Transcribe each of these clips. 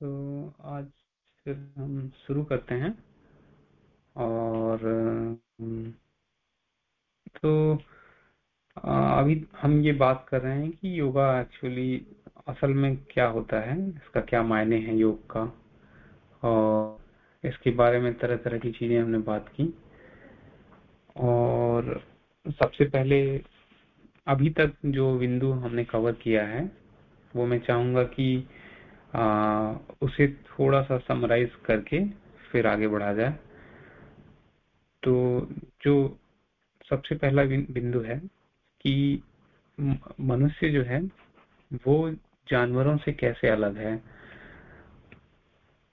तो आज फिर हम शुरू करते हैं। और तो अभी हम ये बात कर रहे हैं कि योगा एक्चुअली असल में क्या होता है, इसका क्या मायने हैं योग का। और इसके बारे में तरह तरह की चीज़ें हमने बात की। और सबसे पहले अभी तक जो बिंदु हमने कवर किया है, वो मैं चाहूँगा कि आ, उसे थोड़ा सा समराइज करके फिर आगे बढ़ा जाए। तो जो सबसे पहला बिंदु है कि मनुष्य जो है वो जानवरों से कैसे अलग है?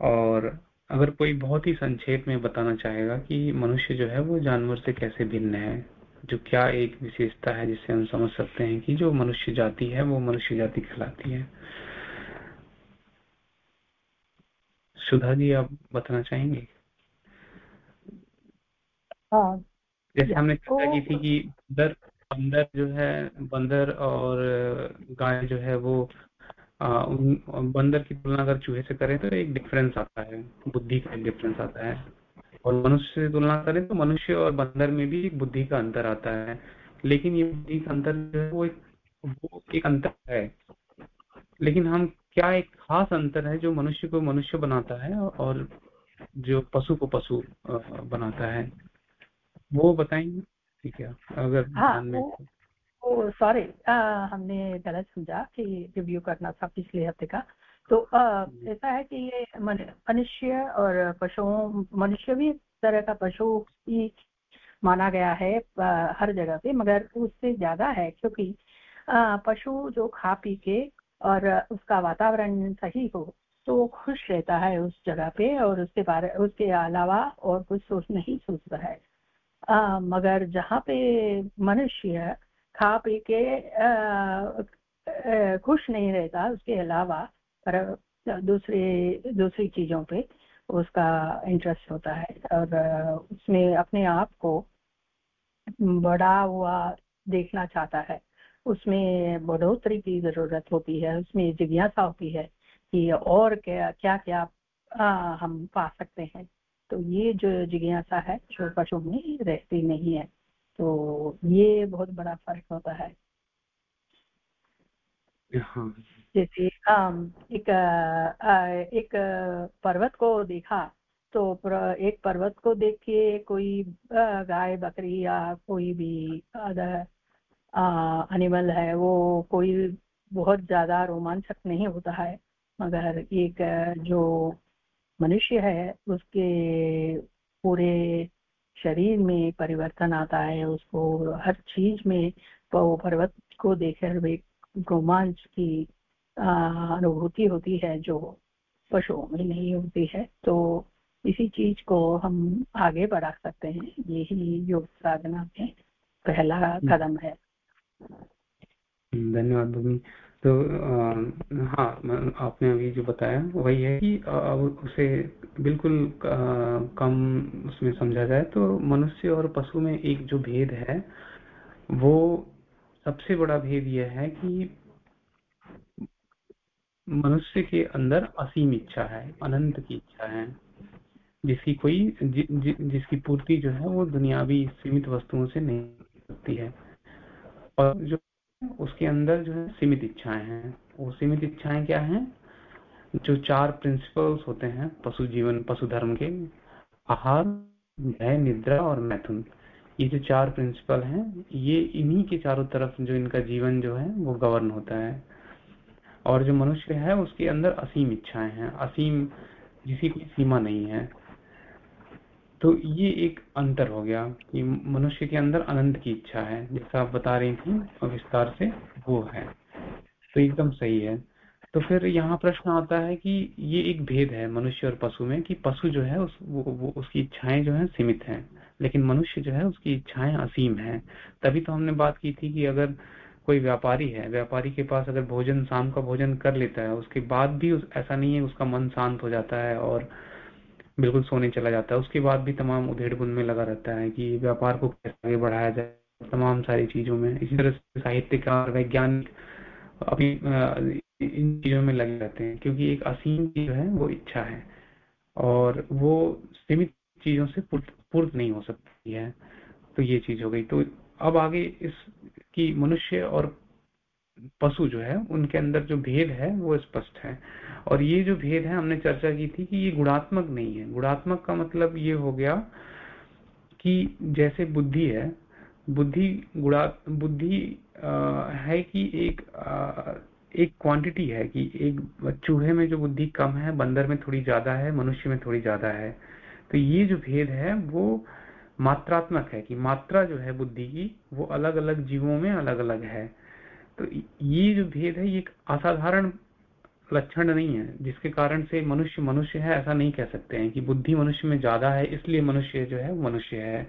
और अगर कोई बहुत ही संक्षेप में बताना चाहेगा कि मनुष्य जो है वो जानवर से कैसे भिन्न है? जो क्या एक विशेषता है जिससे हम समझ सकते हैं कि जो मनुष्य जाति है वो मनुष्य जाति कहलाती है? सुधा जी आप बताना चाहेंगे? हाँ। जैसे हमने चर्चा की थी कि बंदर बंदर जो है बंदर और गाय जो है वो आ, बंदर की तुलना अगर चूहे से करें तो एक डिफरेंस आता है बुद्धि का एक डिफरेंस आता है। और मनुष्य से तुलना करें तो मनुष्य और बंदर में भी एक बुद्धि का अंतर आता है। लेकिन ये बुद्धि का अंतर जो है वो एक वो एक अंतर है। लेकिन हम क्या एक खास अंतर है जो मनुष्य को मनुष्य बनाता है और जो पशु को पशु बनाता है? वो बताएँगे? ठीक है अगर हाँ, सॉरी हमने गलत समझा कि रिव्यू करना था पिछले हफ़्ते का। तो। ऐसा है कि ये मनुष्य और पशुओं मनुष्य भी तरह का पशु ही माना गया है हर जगह पे मगर उससे ज़्यादा है क्योंकि पशु जो खा पी के और उसका वातावरण सही हो तो वो खुश रहता है उस जगह पे और उसके बारे उसके अलावा और कुछ सोच नहीं सोचता है। आ, मगर जहाँ पे मनुष्य खा पी के खुश नहीं रहता उसके अलावा पर दूसरे दूसरी चीज़ों पे उसका इंटरेस्ट होता है और उसमें अपने आप को बड़ा हुआ देखना चाहता है। उसमें बढ़ोतरी की ज़रूरत होती है उसमें जिज्ञासा होती है कि और क्या क्या क्या आ, हम पा सकते हैं। तो ये जो जिज्ञासा है जो पशु में रहती नहीं है। तो ये बहुत बड़ा फ़र्क होता है। हाँ। जैसे एक एक पर्वत को देखा तो एक पर्वत को देख के कोई गाय बकरी या कोई भी एनिमल है वो कोई बहुत ज़्यादा रोमांचक नहीं होता है मगर एक जो मनुष्य है उसके पूरे शरीर में परिवर्तन आता है उसको हर चीज़ में वो पर्वत को देखकर एक रोमांच की अनुभूति होती है जो पशुओं में नहीं होती है तो इसी चीज़ को हम आगे बढ़ा सकते हैं यही योग साधना में पहला हम्म। कदम है धन्यवाद भूमि। तो आ, हाँ आपने अभी जो बताया वही है कि अब उसे बिल्कुल आ, कम उसमें समझा जाए तो मनुष्य और पशु में एक जो भेद है वो सबसे बड़ा भेद यह है कि मनुष्य के अंदर असीम इच्छा है अनंत की इच्छा है। जिसकी कोई जि, जि, जिसकी पूर्ति जो है वो दुनियावी सीमित वस्तुओं से नहीं सकती है। और जो उसके अंदर जो है सीमित इच्छाएँ हैं। वो सीमित इच्छाएँ क्या हैं? जो चार प्रिंसिपल्स होते हैं, पशु जीवन, पशु धर्म के, आहार, भय, निद्रा और मैथुन। ये जो चार प्रिंसिपल हैं, ये इन्हीं के चारों तरफ़ जो इनका जीवन जो है, वो गवर्न होता है। और जो मनुष्य है, उसके अंदर असीम इच्छाएँ हैं। असीम जिसी की सीमा नहीं है। तो ये एक अंतर हो गया कि मनुष्य के अंदर अनंत की इच्छा है जैसा आप बता रही थी विस्तार से वो है। तो एकदम सही है। तो फिर यहाँ प्रश्न आता है कि ये एक भेद है मनुष्य और पशु में कि पशु जो है उस वो, वो उसकी इच्छाएँ जो है सीमित हैं लेकिन मनुष्य जो है उसकी इच्छाएँ असीम हैं। तभी तो हमने बात की थी कि अगर कोई व्यापारी है व्यापारी के पास अगर भोजन शाम का भोजन कर लेता है उसके बाद भी उस, ऐसा नहीं है उसका मन शांत हो जाता है और बिल्कुल सोने चला जाता है। उसके बाद भी तमाम उधेड़ बुन में लगा रहता है कि व्यापार को कैसे आगे बढ़ाया जाए, तमाम सारी चीज़ों में। इसी तरह से साहित्यकार वैज्ञानिक अभी इन चीज़ों में लगे रहते हैं, क्योंकि एक असीम जो है, वो इच्छा है। और वो सीमित चीज़ों से पूर्त नहीं हो सकती है। तो ये चीज़ हो गई। तो अब आगे इस, की मनुष्य और पशु जो है उनके अंदर जो भेद है वो स्पष्ट है। और ये जो भेद है हमने चर्चा की थी कि ये गुणात्मक नहीं है। गुणात्मक का मतलब ये हो गया कि जैसे बुद्धि है बुद्धि गुणा बुद्धि है कि एक आ, एक क्वांटिटी है कि एक चूहे में जो बुद्धि कम है बंदर में थोड़ी ज़्यादा है मनुष्य में थोड़ी ज़्यादा है। तो ये जो भेद है वो मात्रात्मक है कि मात्रा जो है बुद्धि की वो अलग अलग जीवों में अलग अलग है। तो ये जो भेद है, ये एक असाधारण लक्षण नहीं है, जिसके कारण से मनुष्य मनुष्य है, ऐसा नहीं कह सकते हैं कि बुद्धि मनुष्य में ज़्यादा है, इसलिए मनुष्य जो है मनुष्य है।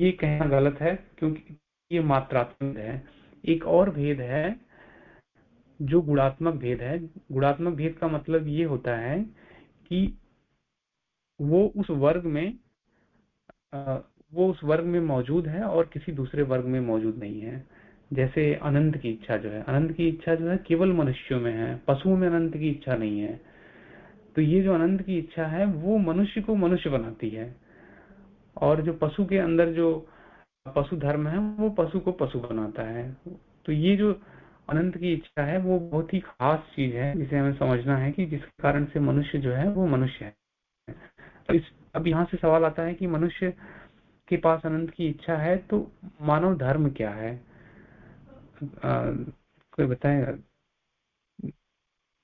ये कहना गलत है, क्योंकि ये मात्रात्मक है। एक और भेद है, जो गुणात्मक भेद है। गुणात्मक भेद का मतलब ये होता है कि वो उस वर्ग में वो उस वर्ग में मौजूद है और किसी दूसरे वर्ग में मौजूद नहीं है। जैसे अनंत की इच्छा जो है, अनंत की इच्छा जो है केवल मनुष्यों में है, पशुओं में अनंत की इच्छा नहीं है। तो ये जो अनंत की इच्छा है, वो मनुष्य को मनुष्य बनाती है। और जो पशु के अंदर जो पशु धर्म है, वो पशु को पशु बनाता है। तो ये जो अनंत की इच्छा है, वो बहुत ही खास चीज़ है, जिसे हमें समझना है कि जिस कारण से मनुष्य जो है, वो मनुष्य है। तो इस, अब यहाँ से सवाल आता है कि मनुष्य के पास अनंत की इच्छा है तो मानव धर्म क्या है? कोई बताएगा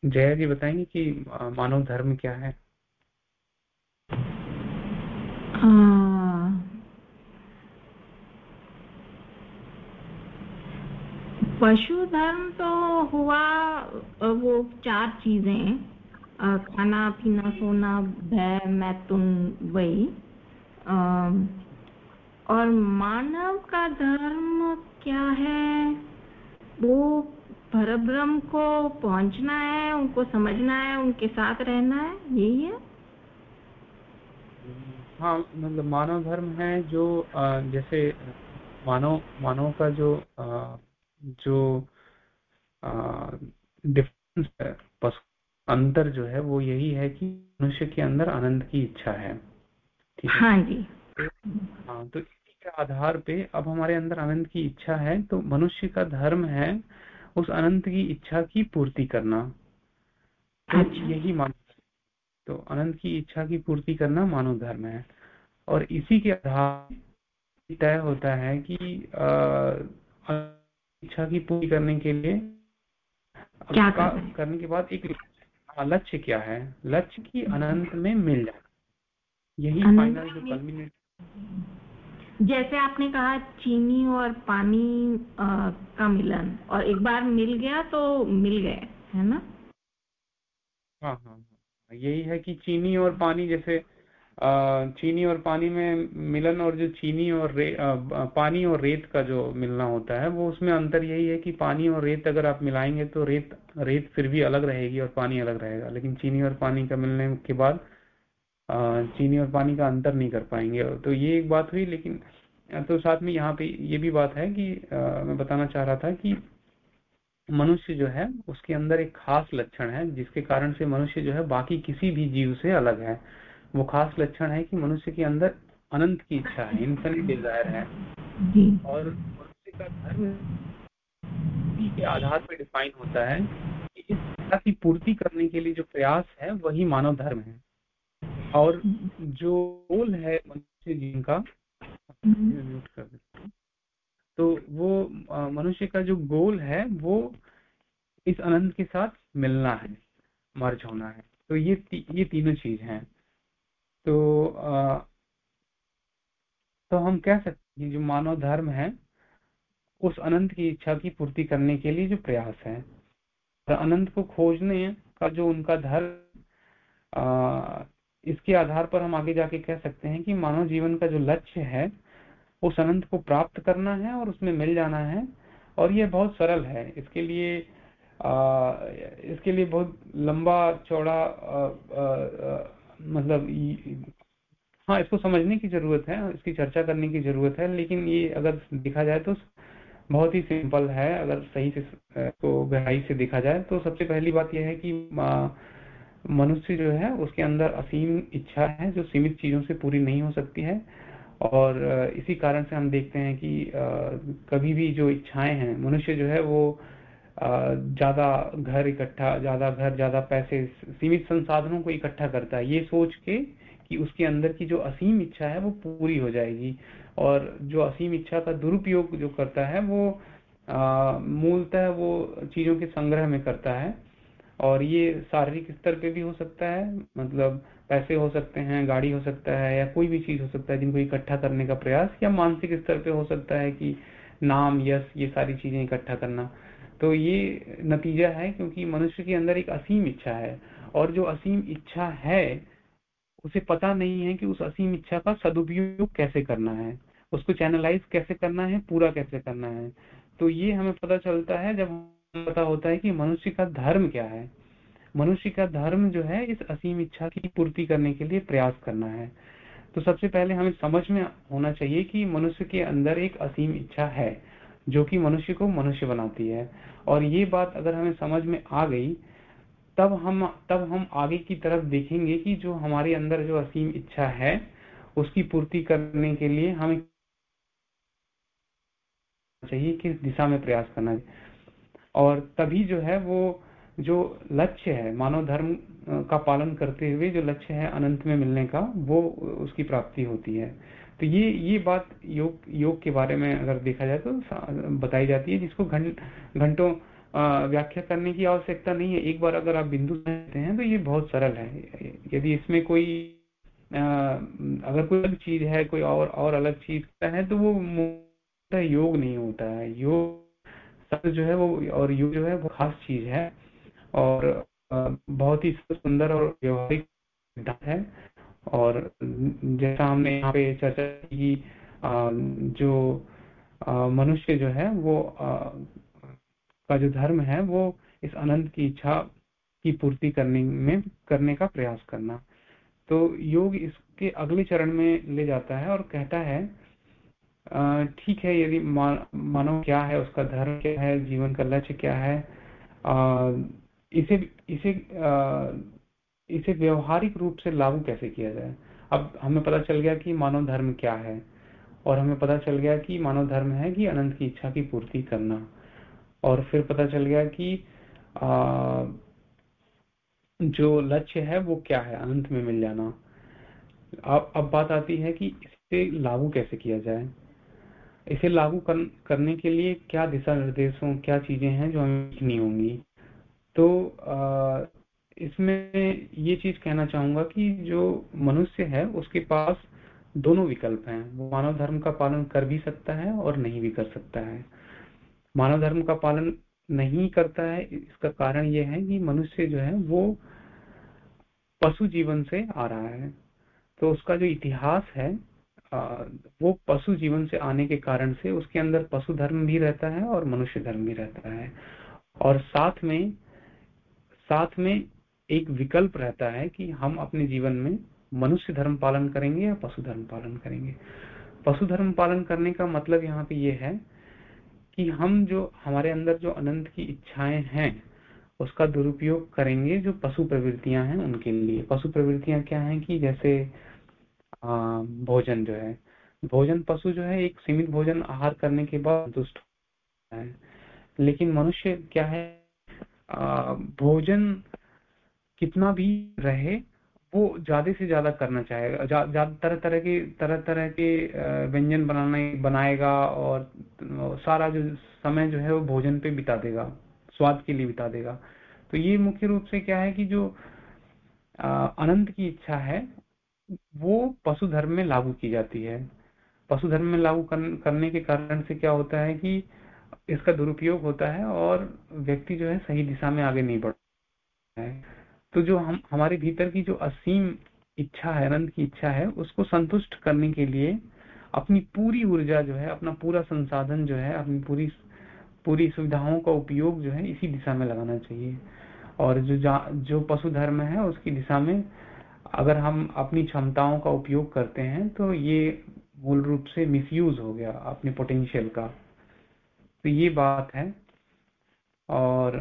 जया जी बताएँगे कि मानव धर्म क्या है? पशु धर्म तो हुआ वो चार चीज़ें खाना, पीना, सोना, भय, मैथुन, वही। और मानव का धर्म क्या है? वो परब्रह्म को पहुँचना है उनको समझना है उनके साथ रहना है यही है? हाँ मतलब मानव धर्म है जो जैसे मानव मानव का जो जो डिफरेंस है अंतर जो है वो यही है कि मनुष्य के अंदर आनंद की इच्छा है। ठीक है? हाँ जी। हाँ तो के आधार पे अब हमारे अंदर आनंद की इच्छा है तो मनुष्य का धर्म है उस अनंत की इच्छा की पूर्ति करना। तो अच्छा। यही मानव तो अनंत की इच्छा की पूर्ति करना मानव धर्म है। और इसी के आधार तय होता है कि इच्छा की पूरी करने के लिए क्या करने के बाद एक लक्ष्य। क्या है? लक्ष्य की अनंत में मिल जाए यही फाइनल जो कल्मिनेट जैसे आपने कहा चीनी और पानी आ, का मिलन। और एक बार मिल गया तो मिल गए है ना? हाँ हाँ हाँ। यही है कि चीनी और पानी जैसे चीनी और पानी में मिलन और जो चीनी और रे, पानी और रेत का जो मिलना होता है वो उसमें अंतर यही है कि पानी और रेत अगर आप मिलाएँगे तो रेत रेत फिर भी अलग रहेगी और पानी अलग रहेगा। लेकिन चीनी और पानी का मिलने के बाद चीनी और पानी का अंतर नहीं कर पाएँगे। तो ये एक बात हुई लेकिन तो साथ में यहाँ पे ये भी बात है कि आ, मैं बताना चाह रहा था कि मनुष्य जो है उसके अंदर एक खास लक्षण है जिसके कारण से मनुष्य जो है बाकी किसी भी जीव से अलग है। वो खास लक्षण है कि मनुष्य के अंदर अनंत की इच्छा है इन्फिनिट डिज़ायर है। और मनुष्य का धर्म के आधार पर डिफाइन होता है कि इस इच्छा की पूर्ति करने के लिए जो प्रयास है वही मानव धर्म है। और जो गोल है मनुष्य जीवन का म्यूट कर देता तो वो मनुष्य का जो गोल है वो इस अनंत के साथ मिलना है मर्ज होना है। तो ये ती, ये तीनों चीज़ हैं। तो आ, तो हम कह सकते हैं जो मानव धर्म है उस अनंत की इच्छा की पूर्ति करने के लिए जो प्रयास है तो अनंत को खोजने का जो उनका धर्म इसके आधार पर हम आगे जाके कह सकते हैं कि मानव जीवन का जो लक्ष्य है उस अनंत को प्राप्त करना है और उसमें मिल जाना है और ये बहुत सरल है। इसके लिए आ, इसके लिए बहुत लंबा चौड़ा मतलब हाँ इसको समझने की ज़रूरत है इसकी चर्चा करने की ज़रूरत है लेकिन ये अगर देखा जाए तो बहुत ही सिंपल है। अगर सही से को गहराई से देखा जाए तो सबसे पहली बात यह है कि मनुष्य जो है, उसके अंदर असीम इच्छा है जो सीमित चीज़ों से पूरी नहीं हो सकती है। और इसी कारण से हम देखते हैं कि कभी भी जो इच्छाएँ हैं, मनुष्य जो है वो ज़्यादा घर इकट्ठा, ज़्यादा घर, ज़्यादा पैसे, सीमित संसाधनों को इकट्ठा करता है। ये सोच के कि उसके अंदर की जो असीम इच्छा है वो पूरी हो जाएगी। और जो असीम इच्छा का दुरुपयोग जो करता है वो मूलतः वो चीज़ों के संग्रह में करता है। और ये शारीरिक स्तर पे भी हो सकता है मतलब पैसे हो सकते हैं, गाड़ी हो सकता है या कोई भी चीज़ हो सकता है जिनको इकट्ठा करने का प्रयास या मानसिक स्तर पे हो सकता है कि नाम, यश, ये सारी चीज़ें इकट्ठा करना। तो ये नतीजा है क्योंकि मनुष्य के अंदर एक असीम इच्छा है और जो असीम इच्छा है, उसे पता नहीं है कि उस असीम इच्छा का सदुपयोग कैसे करना है। उसको चैनलाइज कैसे करना है, पूरा कैसे करना है। तो ये हमें पता चलता है जब पता होता है कि मनुष्य का धर्म क्या है? मनुष्य का धर्म जो है, इस असीम इच्छा की पूर्ति करने के लिए प्रयास करना है। तो सबसे पहले हमें समझ में होना चाहिए कि मनुष्य के अंदर एक असीम इच्छा है, जो कि मनुष्य को मनुष्य बनाती है। और ये बात अगर हमें समझ में आ गई, तब हम तब हम आगे की तरफ़ देखेंगे कि जो हमारे अंदर जो असीम इच्छा है, उसकी पूर्ति करने के लिए हमें चाहिए, किस दिशा में प्रयास करना चाहिए और तभी जो है वो जो लक्ष्य है मानव धर्म का पालन करते हुए जो लक्ष्य है अनंत में मिलने का वो उसकी प्राप्ति होती है। तो ये ये बात योग योग के बारे में अगर देखा जाए तो बताई जाती है जिसको घंट घंटों व्याख्या करने की आवश्यकता नहीं है। एक बार अगर आप बिंदु कहते हैं तो ये बहुत सरल है। यदि इसमें कोई आ, अगर कोई अलग चीज़ है कोई और और अलग चीज़ है तो वो योग नहीं होता है। योग शब्द जो है वो और योग जो है वो खास चीज़ है और बहुत ही सुंदर और व्यवहारिक सिद्धांत है। और जैसा हमने यहाँ पे चर्चा की जो मनुष्य जो है वो का जो धर्म है वो इस अनंत की इच्छा की पूर्ति करने में, करने का प्रयास करना। तो योग इसके अगले चरण में ले जाता है और कहता है ठीक है यदि मानव क्या है उसका धर्म क्या है जीवन का लक्ष्य क्या है इसे इसे इसे व्यवहारिक रूप से लागू कैसे किया जाए? अब हमें पता चल गया कि मानव धर्म क्या है और हमें पता चल गया कि मानव धर्म है कि अनंत की इच्छा की पूर्ति करना। और फिर पता चल गया कि आ, जो लक्ष्य है वो क्या है अनंत में मिल जाना। अब अब बात आती है कि इसे लागू कैसे किया जाए? इसे लागू कर, करने के लिए क्या दिशा निर्देशों क्या चीज़ें हैं जो हमें सीखनी होंगी? तो आ, इसमें ये चीज़ कहना चाहूँगा कि जो मनुष्य है उसके पास दोनों विकल्प हैं। वो मानव धर्म का पालन कर भी सकता है और नहीं भी कर सकता है। मानव धर्म का पालन नहीं करता है इसका कारण यह है कि मनुष्य जो है वो पशु जीवन से आ रहा है। तो उसका जो इतिहास है वो पशु जीवन से आने के कारण से उसके अंदर पशु धर्म भी रहता है और मनुष्य धर्म भी रहता है। और साथ में साथ में एक विकल्प रहता है कि हम अपने जीवन में मनुष्य धर्म पालन करेंगे या पशु धर्म पालन करेंगे। पशु धर्म पालन करने का मतलब यहाँ पे ये है कि हम जो, हमारे अंदर जो अनंत की इच्छाएँ हैं, उसका दुरुपयोग करेंगे जो पशु प्रवृत्तियाँ हैं उनके लिए। पशु प्रवृत्तियाँ क्या हैं कि जैसे भोजन जो है। भोजन पशु जो है एक सीमित भोजन आहार करने के बाद दुष्ट है। लेकिन मनुष्य क्या है? आ, भोजन कितना भी रहे वो ज़्यादा से ज़्यादा करना चाहेगा। ज़्यादा तरह तरह के तरह तरह के व्यंजन बनाने बनाएगा और सारा जो समय जो है वो भोजन पे बिता देगा स्वाद के लिए बिता देगा। तो ये मुख्य रूप से क्या है कि जो अनंत की इच्छा है वो पशु धर्म में लागू की जाती है। पशु धर्म में लागू कर, करने के कारण से क्या होता है कि इसका दुरुपयोग होता है और व्यक्ति जो है सही दिशा में आगे नहीं बढ़ता है। तो जो हम हमारे भीतर की जो असीम इच्छा है अनंत की इच्छा है उसको संतुष्ट करने के लिए अपनी पूरी ऊर्जा जो है अपना पूरा संसाधन जो है अपनी पूरी पूरी सुविधाओं का उपयोग जो है इसी दिशा में लगाना चाहिए। और जो जो पशु धर्म है उसकी दिशा में अगर हम अपनी क्षमताओं का उपयोग करते हैं तो ये मूल रूप से मिसयूज हो गया अपने पोटेंशियल का। तो ये बात है। और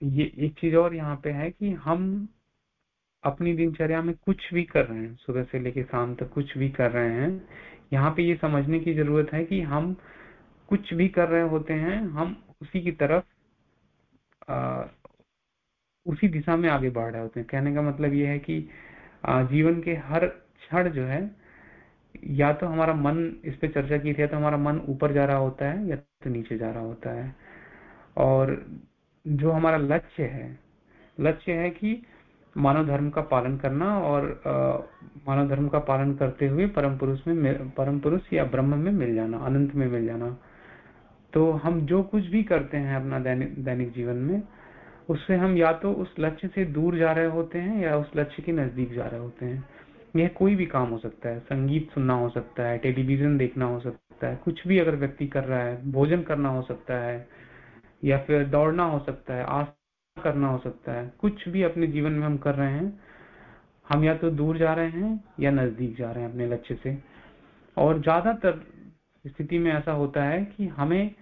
ये एक चीज़ और यहाँ पे है कि हम अपनी दिनचर्या में कुछ भी कर रहे हैं, सुबह से लेकर शाम तक कुछ भी कर रहे हैं, यहाँ पे ये समझने की ज़रूरत है कि हम कुछ भी कर रहे होते हैं, हम उसी की तरफ़ उसी दिशा में आगे बढ़ रहे होते हैं। कहने का मतलब ये है कि जीवन के हर क्षण जो है, या तो हमारा मन इस पे चर्चा की थी, या तो हमारा मन ऊपर जा रहा होता है, या तो नीचे जा रहा होता है। और जो हमारा लक्ष्य है लक्ष्य है कि मानव धर्म का पालन करना और मानव धर्म का पालन करते हुए परम पुरुष में परम पुरुष या ब्रह्म में मिल जाना, अनंत में मिल जाना। तो हम जो कुछ भी करते हैं अपना दैनिक दैनिक जीवन में उससे हम या तो उस लक्ष्य से दूर जा रहे होते हैं या उस लक्ष्य के नज़दीक जा रहे होते हैं। यह कोई भी काम हो सकता है। संगीत सुनना हो सकता है, टेलीविज़न देखना हो सकता है, कुछ भी अगर व्यक्ति कर रहा है, भोजन करना हो सकता है, या फिर दौड़ना हो सकता है, आस करना हो सकता है, कुछ भी अपने जीवन में हम कर रहे हैं, हम या तो दूर जा रहे हैं या नज़दीक जा रहे हैं अपने लक्ष्य से। और ज़्यादातर स्थिति में ऐसा होता है कि हमें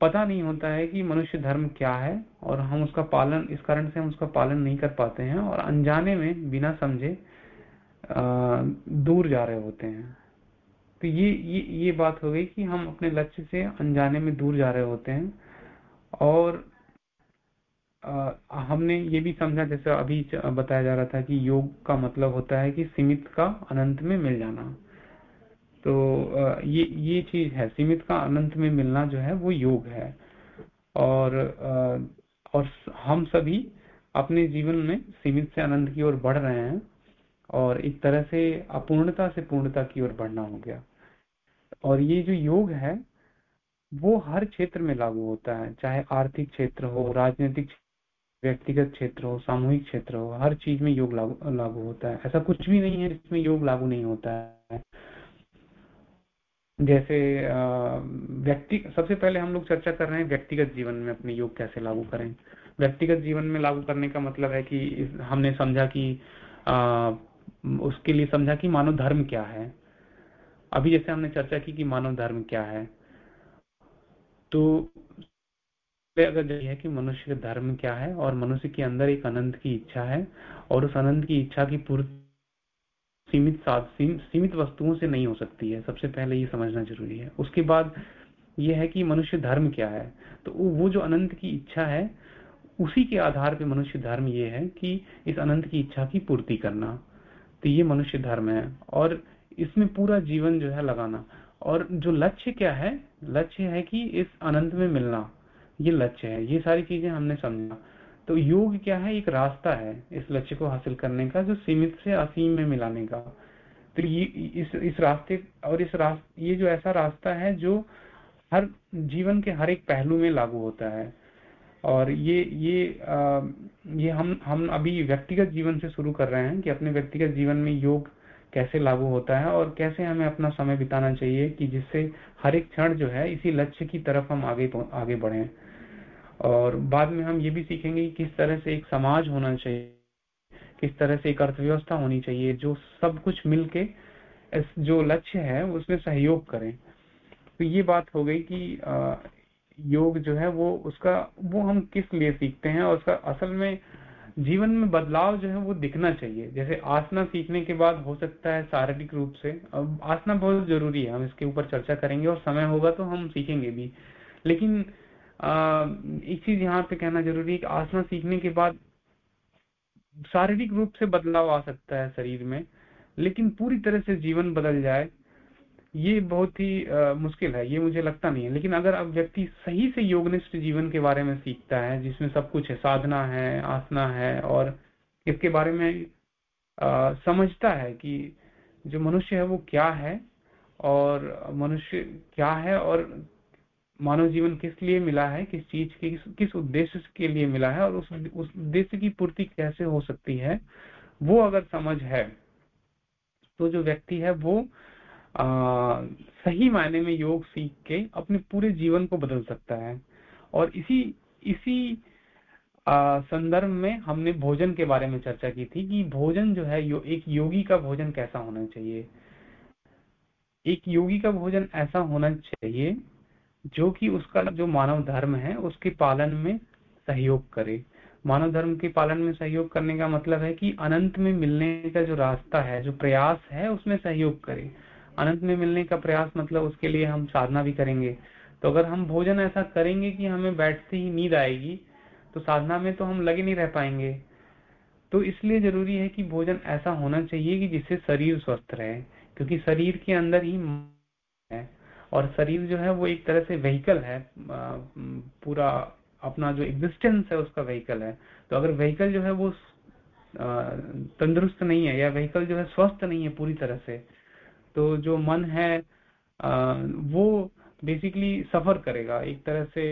पता नहीं होता है कि मनुष्य धर्म क्या है और हम उसका पालन इस कारण से हम उसका पालन नहीं कर पाते हैं और अनजाने में बिना समझे दूर जा रहे होते हैं। तो ये ये ये बात हो गई कि हम अपने लक्ष्य से अनजाने में दूर जा रहे होते हैं और आ, हमने ये भी समझा जैसे अभी बताया जा रहा था कि योग का मतलब होता है कि सीमित का अनंत में मिल जाना। तो ये ये चीज़ है। सीमित का अनंत में मिलना जो है, वो योग है। और और हम सभी अपने जीवन में सीमित से अनंत की ओर बढ़ रहे हैं और एक तरह से अपूर्णता से पूर्णता की ओर बढ़ना हो गया। और ये जो योग है, वो हर क्षेत्र में लागू होता है। चाहे आर्थिक क्षेत्र हो, राजनीतिक व्यक्तिगत क्षेत्र हो, सामूहिक क्षेत्र हो, हर चीज़ में योग लागू लागू होता है। ऐसा कुछ भी नहीं है जिसमें योग लागू नहीं होता है। जैसे व्यक्ति सबसे पहले हम लोग चर्चा कर रहे हैं व्यक्तिगत जीवन में अपने योग कैसे लागू करें। व्यक्तिगत जीवन में लागू करने का मतलब है कि हमने समझा कि आ, उसके लिए समझा कि मानव धर्म क्या है। अभी जैसे हमने चर्चा की कि मानव धर्म क्या है तो अगर है कि मनुष्य का धर्म क्या है और मनुष्य के अंदर एक अनंत की इच्छा है और उस अनंत की इच्छा की पूर्ति सीमित सीमित वस्तुओं से नहीं हो सकती है। सबसे पहले ये समझना ज़रूरी है। उसके बाद यह है कि मनुष्य धर्म क्या है? तो वो जो अनंत की इच्छा है, उसी के आधार पे मनुष्य धर्म ये है कि इस अनंत की इच्छा की पूर्ति करना। तो ये मनुष्य धर्म है और इसमें पूरा जीवन जो है लगाना। और जो लक्ष्य क्या है? लक्ष्य है कि इस अनंत में मिलना। ये लक्ष्य है। ये सारी चीज़ें हमने समझा। तो योग क्या है? एक रास्ता है इस लक्ष्य को हासिल करने का जो सीमित से असीम में मिलाने का। तो ये इस इस रास्ते और इस रास्ते ये जो ऐसा रास्ता है जो हर जीवन के हर एक पहलू में लागू होता है। और ये ये आ, ये हम हम अभी व्यक्तिगत जीवन से शुरू कर रहे हैं कि अपने व्यक्तिगत जीवन में योग कैसे लागू होता है और कैसे हमें अपना समय बिताना चाहिए कि जिससे हर एक क्षण जो है इसी लक्ष्य की तरफ़ हम आगे आगे बढ़े। और बाद में हम ये भी सीखेंगे कि किस तरह से एक समाज होना चाहिए, किस तरह से एक अर्थव्यवस्था होनी चाहिए, जो सब कुछ मिलके जो लक्ष्य है, उसमें सहयोग करें। तो ये बात हो गई कि योग जो है वो, उसका, वो हम किस लिए सीखते हैं और उसका असल में जीवन में बदलाव जो है वो दिखना चाहिए। जैसे आसना सीखने के बाद हो सकता है शारीरिक रूप से, अब आसना बहुत ज़रूरी है, हम इसके ऊपर चर्चा करेंगे और समय होगा तो हम सीखेंगे भी। लेकिन एक चीज़ यहाँ पे कहना ज़रूरी है कि आसना सीखने के बाद शारीरिक रूप से बदलाव आ सकता है शरीर में लेकिन पूरी तरह से जीवन बदल जाए ये बहुत ही आ, मुश्किल है ये मुझे लगता नहीं है। लेकिन अगर अब व्यक्ति सही से योगनिष्ठ जीवन के बारे में सीखता है जिसमें सब कुछ है साधना है आसना है और इसके बारे में आ, समझता है कि जो मनुष्य है वो क्या है और मनुष्य क्या है और मानव जीवन किस लिए मिला है किस चीज़ के किस, उद्देश्य के लिए मिला है और उस उद्देश्य की पूर्ति कैसे हो सकती है वो अगर समझ है तो जो व्यक्ति है वो आ, सही मायने में योग सीख के अपने पूरे जीवन को बदल सकता है। और इसी इसी संदर्भ में हमने भोजन के बारे में चर्चा की थी कि भोजन जो है यो, एक योगी का भोजन कैसा होना चाहिए। एक योगी का भोजन ऐसा होना चाहिए जो कि उसका जो मानव धर्म है, उसके पालन में सहयोग करे। मानव धर्म के पालन में सहयोग करने का मतलब है कि अनंत में मिलने का जो रास्ता है, जो प्रयास है, उसमें सहयोग करे। अनंत में मिलने का प्रयास मतलब उसके लिए हम साधना भी करेंगे। तो अगर हम भोजन ऐसा करेंगे कि हमें बैठते ही नींद आएगी तो साधना में तो हम लगे नहीं रह पाएँगे। तो इसलिए ज़रूरी है कि भोजन ऐसा होना चाहिए कि जिससे शरीर स्वस्थ रहे, क्योंकि शरीर के अंदर ही और शरीर जो है वो एक तरह से व्हीकल है पूरा अपना जो एग्जिस्टेंस है उसका व्हीकल है। तो अगर व्हीकल जो है वो तंदुरुस्त नहीं है या व्हीकल जो है स्वस्थ नहीं है पूरी तरह से तो जो मन है वो बेसिकली सफ़र करेगा। एक तरह से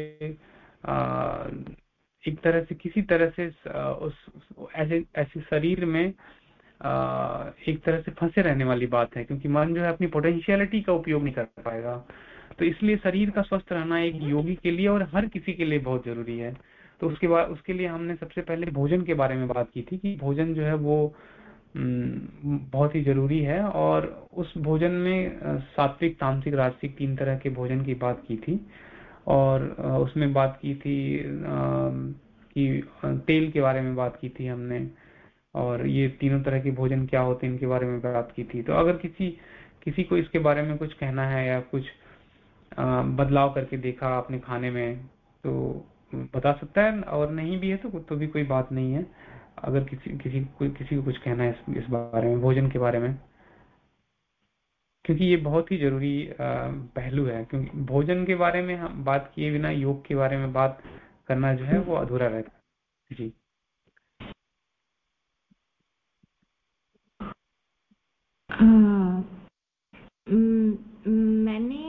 एक तरह से किसी तरह से उस, ऐसे ऐसे शरीर में एक तरह से फंसे रहने वाली बात है, क्योंकि मन जो है अपनी पोटेंशियलिटी का उपयोग नहीं कर पाएगा। तो इसलिए शरीर का स्वस्थ रहना एक योगी के लिए और हर किसी के लिए बहुत ज़रूरी है। तो उसके बाद, उसके लिए हमने सबसे पहले भोजन के बारे में बात की थी कि भोजन जो है वो बहुत ही ज़रूरी है। और उस भोजन में सात्विक, तामसिक, राजसिक तीन तरह के भोजन की बात की थी। और उसमें बात की थी कि तेल के बारे में बात की थी हमने। और ये तीनों तरह के भोजन क्या होते हैं इनके बारे में बात की थी। तो अगर किसी किसी को इसके बारे में कुछ कहना है या कुछ आ, बदलाव करके देखा अपने खाने में तो बता सकता है और नहीं भी है तो तो भी कोई बात नहीं है। अगर किसी किसी को किसी को कुछ कहना है इस, इस बारे में भोजन के बारे में। क्योंकि ये बहुत ही ज़रूरी पहलू है क्योंकि भोजन के बारे में हम बात किए बिना योग के बारे में बात करना जो है वो अधूरा रहता है। जी। मैंने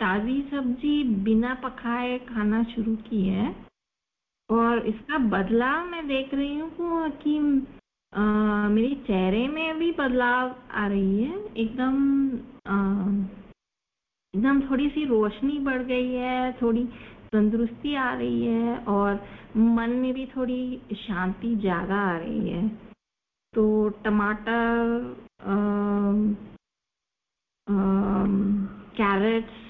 ताजी सब्ज़ी बिना पकाए खाना शुरू की है। और इसका बदलाव मैं देख रही हूँ कि मेरे चेहरे में भी बदलाव आ रही है। एकदम एकदम थोड़ी सी रोशनी बढ़ गई है, थोड़ी तंदुरुस्ती आ रही है और मन में भी थोड़ी शांति ज़्यादा आ रही है। तो टमाटर कैरेट्स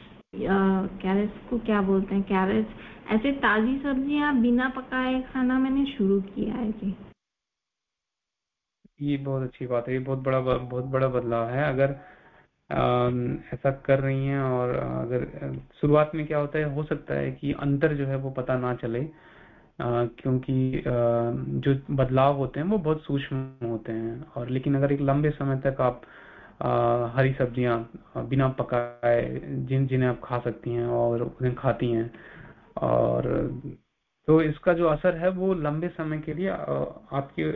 कैरेट्स को क्या बोलते हैं? कैरेट्स ऐसे ताजी सब्ज़ियाँ बिना पकाए खाना मैंने शुरू किया है जी। ये बहुत अच्छी बात है। ये बहुत बड़ा बहुत बड़ा बदलाव है। अगर ऐसा कर रही हैं और अगर, शुरुआत में क्या होता है, हो सकता है कि अंतर जो है वो पता ना चले। क्योंकि जो बदलाव होते हैं वो बहुत सूक्ष्म होते हैं। और लेकिन अगर एक लंबे समय तक आप हरी सब्ज़ियाँ बिना पकाए जिन, जिन्हें आप खा सकती हैं और उन्हें खाती हैं, और तो इसका जो असर है वो लंबे समय के लिए आपके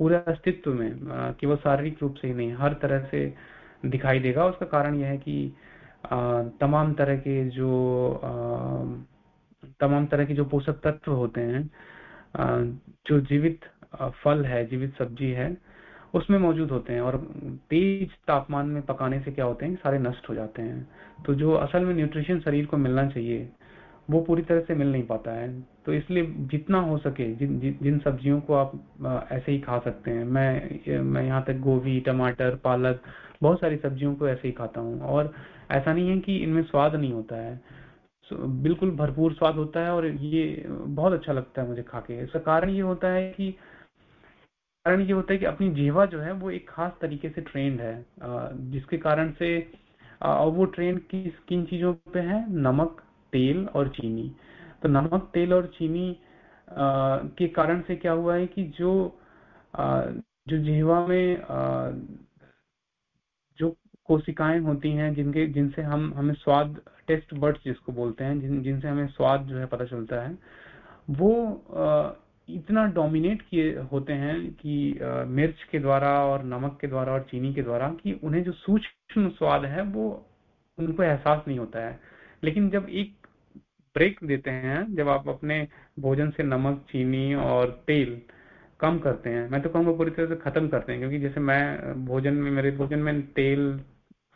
पूरे अस्तित्व में केवल शारीरिक रूप से ही नहीं, हर तरह से दिखाई देगा। उसका कारण यह है कि तमाम तरह के जो तमाम तरह के जो पोषक तत्व होते हैं जो जीवित फल है, जीवित सब्ज़ी है, उसमें मौजूद होते हैं और तेज तापमान में पकाने से क्या होते हैं, सारे नष्ट हो जाते हैं। तो जो असल में न्यूट्रिशन शरीर को मिलना चाहिए, वो पूरी तरह से मिल नहीं पाता है। तो इसलिए जितना हो सके, जिन जिन सब्जियों को आप ऐसे ही खा सकते हैं। मैं मैं यहाँ तक गोभी, टमाटर, पालक, बहुत सारी सब्जियों को ऐसे ही खाता हूँ। और ऐसा नहीं है कि इनमें स्वाद नहीं होता है। बिल्कुल भरपूर स्वाद होता है और ये बहुत अच्छा लगता है मुझे खा के इसका कारण ये होता है कि, कारण ये होता है कि अपनी जीवा जो है वो एक खास तरीके से ट्रेंड है। जिसके कारण से और वो ट्रेंड किस, किन चीज़ों पे है? नमक, तेल और चीनी। तो नमक, तेल और चीनी के कारण से क्या हुआ है कि जो जो जीवा में कोशिकाएँ होती हैं जिनके, जिनसे हम, हमें स्वाद, टेस्ट बर्ड्स जिसको बोलते हैं, जिन, जिनसे हमें स्वाद जो है पता चलता है, वो इतना डोमिनेट किए होते हैं कि मिर्च के द्वारा और नमक के द्वारा और चीनी के द्वारा कि उन्हें जो सूक्ष्म स्वाद है वो उनको एहसास नहीं होता है। लेकिन जब एक ब्रेक देते हैं, जब आप अपने भोजन से नमक, चीनी और तेल कम करते हैं, मैं तो कहूँगा पूरी तरह से खत्म करते हैं, क्योंकि जैसे मैं, भोजन में, मेरे भोजन में तेल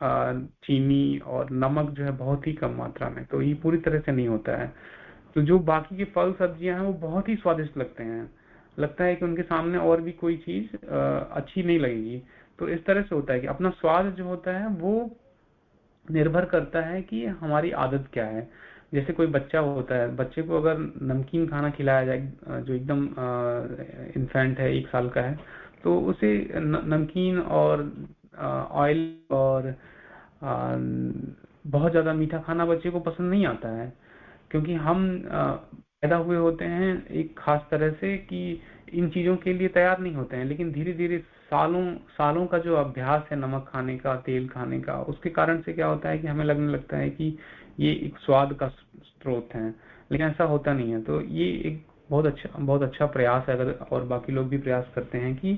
चीनी और नमक जो है बहुत ही कम मात्रा में तो ये पूरी तरह से नहीं होता है। तो जो बाकी के फल सब्ज़ियाँ हैं, वो बहुत ही स्वादिष्ट लगते हैं। लगता है कि उनके सामने और भी कोई चीज़ अच्छी नहीं लगेगी। तो इस तरह से होता है कि अपना स्वाद जो होता है, वो निर्भर करता है कि हमारी आदत क्या है। जैसे कोई बच्चा होता है, बच्चे को अगर नमकीन खाना खिलाया जाए जो एकदम इन्फेंट है, एक साल का है तो उसे नमकीन और ऑयल और आ, बहुत ज़्यादा मीठा खाना बच्चे को पसंद नहीं आता है क्योंकि हम पैदा हुए होते हैं एक खास तरह से कि इन चीज़ों के लिए तैयार नहीं होते हैं लेकिन धीरे धीरे सालों सालों का जो अभ्यास है नमक खाने का तेल खाने का उसके कारण से क्या होता है कि हमें लगने लगता है कि ये एक स्वाद का स्रोत है लेकिन ऐसा होता नहीं है। तो ये एक बहुत अच्छा बहुत अच्छा प्रयास है अगर और बाकी लोग भी प्रयास करते हैं कि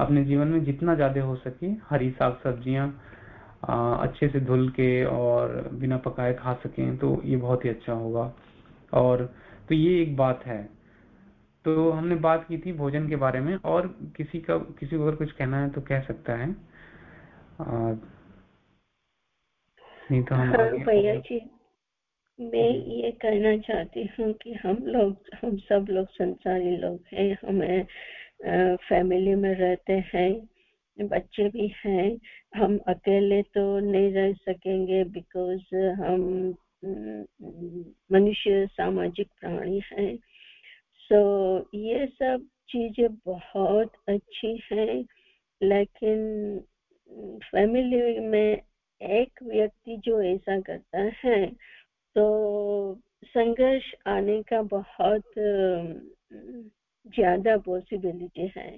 अपने जीवन में जितना ज़्यादा हो सके हरी साग सब्ज़ियाँ अच्छे से धुल के और बिना पकाए खा सकें तो ये बहुत ही अच्छा होगा। और तो ये एक बात है। तो हमने बात की थी भोजन के बारे में और किसी का किसी को अगर कुछ कहना है तो कह सकता है। आ, नहीं तो हम हाँ, भैया जी मैं ये कहना चाहती हूँ कि हम लोग हम सब लोग संसारी लोग हैं हमें फैमिली में रहते हैं बच्चे भी हैं हम अकेले तो नहीं रह सकेंगे बिकॉज़ हम मनुष्य सामाजिक प्राणी हैं। सो so, ये सब चीज़ें बहुत अच्छी हैं लेकिन फैमिली में एक व्यक्ति जो ऐसा करता है तो संघर्ष आने का बहुत ज़्यादा पॉसिबिलिटी है।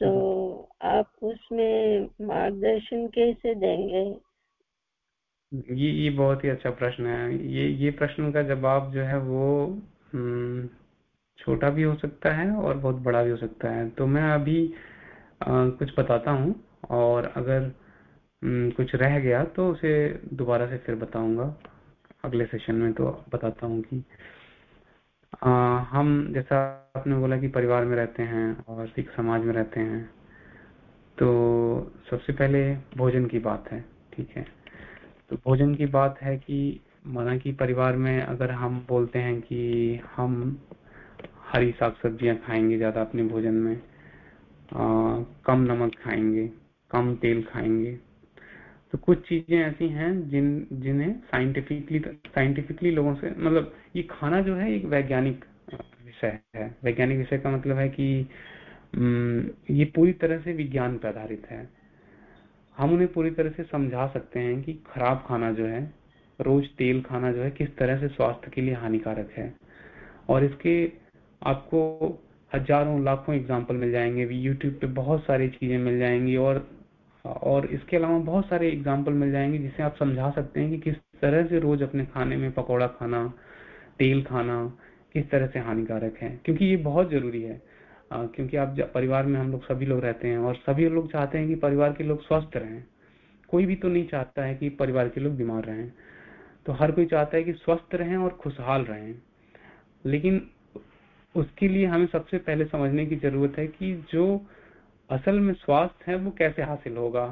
सो so, आप उसमें मार्गदर्शन कैसे देंगे? ये ये बहुत ही अच्छा प्रश्न है। ये ये प्रश्न का जवाब जो है वो हम्म, छोटा भी हो सकता है और बहुत बड़ा भी हो सकता है। तो मैं अभी आ, कुछ बताता हूँ और अगर हम्म, कुछ रह गया तो उसे दोबारा से फिर बताऊँगा। अगले सेशन में तो बताता हूँ कि आ, हम जैसा आपने बोला कि परिवार में रहते हैं और सिख समाज में रहते हैं तो सबसे पहले भोजन की बात है ठीक है? तो भोजन की बात है कि माना कि परिवार में अगर हम बोलते हैं कि हम हरी साग सब्ज़ियाँ खाएँगे ज़्यादा अपने भोजन में आ, कम नमक खाएँगे कम तेल खाएँगे तो कुछ चीज़ें ऐसी हैं जिन, जिन्हें साइंटिफिकली साइंटिफिकली लोगों से मतलब ये खाना जो है एक वैज्ञानिक विषय है। वैज्ञानिक विषय का मतलब है कि ये पूरी तरह से विज्ञान पर आधारित है। हम उन्हें पूरी तरह से समझा सकते हैं कि खराब खाना जो है, रोज तेल खाना जो है, किस तरह से स्वास्थ्य के लिए हानिकारक है। और इसके आपको हज़ारों, लाखों एग्ज़ाम्पल मिल जाएँगे, यूट्यूब पे बहुत सारी चीज़ें मिल जाएँगी और और इसके अलावा बहुत सारे एग्ज़ाम्पल मिल जाएँगे जिसे आप समझा सकते हैं कि किस तरह से रोज अपने खाने में पकौड़ा खाना तेल खाना किस तरह से हानिकारक है। क्योंकि ये बहुत ज़रूरी है। आ, क्योंकि आप परिवार में हम लोग सभी लोग रहते हैं और सभी लोग चाहते हैं कि परिवार के लोग स्वस्थ रहें। कोई भी तो नहीं चाहता है कि परिवार के लोग बीमार रहें। तो हर कोई चाहता है कि स्वस्थ रहें और खुशहाल रहें। लेकिन उसके लिए हमें सबसे पहले समझने की ज़रूरत है कि जो असल में स्वास्थ्य है, वो कैसे हासिल होगा?